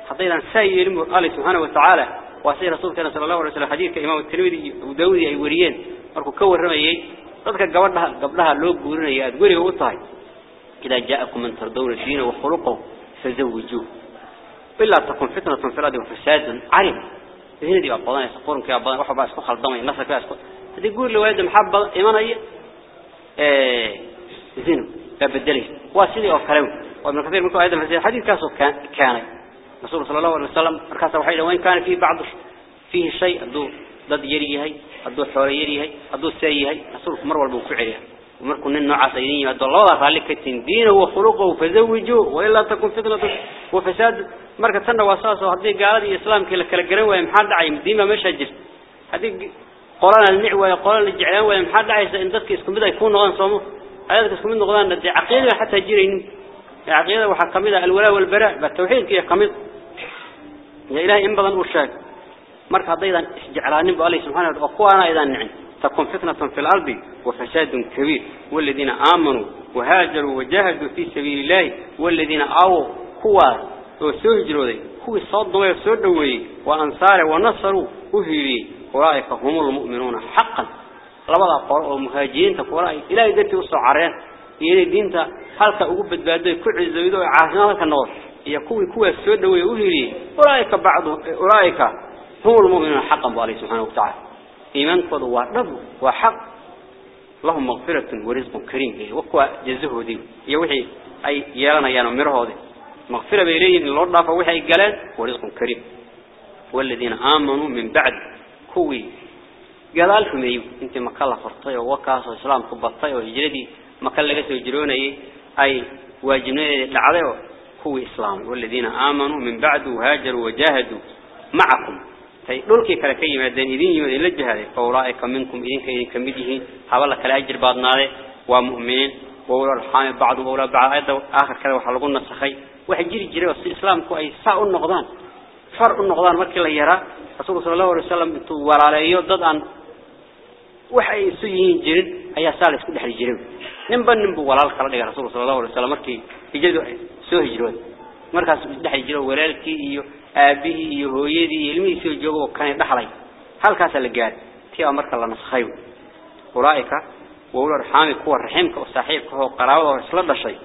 حطينا سائل الله سبحانه وتعالى وسير رسولنا صلى الله عليه وسلم حديث إمام الترمذي وداود أي وريين مركو كور رميي. ذلك قبلها قبلها لوب ورنا أدوري وطاي إذا جاءكم من تردون الدين وخلقه فزوجوه. إلا تكون فتنة في وفساد عريض. هنا دي أبضان يسقون كي أبضان وحبا يسقون خلطان الناس كي يسقون هذه يقول لوالد محبة إيمان أي زينو لا بدلي واسيدي أو كلام وابن كثير منكم أيضا في الحديث كاسو كان كان. رسول صلى الله عليه وسلم مركز وحيدا وين كان فيه بعض فيه شيء أدو ضد يريه أدو حور يريه أدو سيه رسول مر والبوكعيه ومركو النوع عصيرين أدو الله ذلك دينه وخلقه فزوجوه وإلا تكون فتنة وفساد. مركز سنة وأساسه هذه قال الإسلام كلا كلا جروا ويمحد عيم ديما مش هجس هذه قرآن النعوة قرآن الجعلان ويمحد عيس إن ذلك يسكن بدأ يكون غان صامو هذا يسكن من غان عقيدة حتى جيرين عقيدة وحكمها الولاء والبراء بالتوحيد كي قميض يا إلهي إن بدن أرشاك مرك هذا استجعلان بالله سبحانه وتعالى أخوانا إذا نعم. تكون فتنة في الأرض وفساد كبير. والذين آمنوا وهاجروا وجاهدوا في سبيل الله والذين آووا هو وسهجروا ذي هو صدوا ويسودوا وأنصار ونصروا وهيري أولئك هم المؤمنون حقا. لبدا قرأوا مهاجرين تقول إلهي ذاتي وصعرين. إلهي دينتا هلك أقوبت بأدوي كل عزويدو عاهنا لك النور. يكوي كوي السود ويؤهري أولئك بعض أولئك هم المؤمنون حقا بالله سبحانه وتعالى. إيمان قد ورب وحق. لهم مغفرة ورزق كريم. وقوى جزه دي يوحي أي يانا يانا مرهودي مغفرة بإليه إن الله ضعف وحي قلال ورزق كريم. والذين آمنوا من بعد كوي. قال لكم أيوه أنت مكلا فرطي ووكاس وإسلام كبطي وهجردي مكلا قسوا يجروني أي واجبين لعضيه كوي إسلام والذين آمنوا من بعد وهاجروا وجاهدوا معكم. طيب، فلولك كلكي ما دنيدين يودي للجهاد فورائك منكم إنك إنك مديه حوالا كلا أجر بعض ناله ومؤمنين. وولا الحامي بعض وولا بعض. أيضا آخر كلا وحلقون نسخي وحجير الجري وصي إسلام كو أي ساء النقضان. فرع النقضان وكي الله يرى. رسول صلى الله عليه وسلم انتو ورع عليه ضد أن وحي سيين جرين أي سالس كل حد جرين نمبن نمبو ولا الخرد يا رسول صلى الله عليه وسلم مركي soo hijrood markaas dhaxli jiray walaalkii iyo aabihii iyo hooyadii iyo ilmihiisii oo joogo kan dhaxlay halkaas la gaar tii marka la nasxay ulaa'ika wawla arhami kuwa raximka oo saaxiibka oo qaraabada oo isla dhashay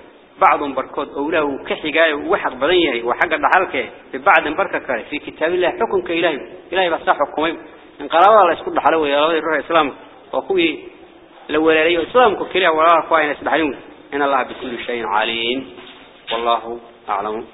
بعض بركود أولاه كحجاي وحق بدنيه وحق الدحالك في بعض بركة كاره في كتاب الله حكم كإلهي إلهي بس حكمه إن قرأوا الله يسكت حلوة يا الله يروح الإسلام وأخوي لو ولا لي الإسلام ككله ولا أخوين يسبحون إن الله بكل شيء عليم والله أعلم.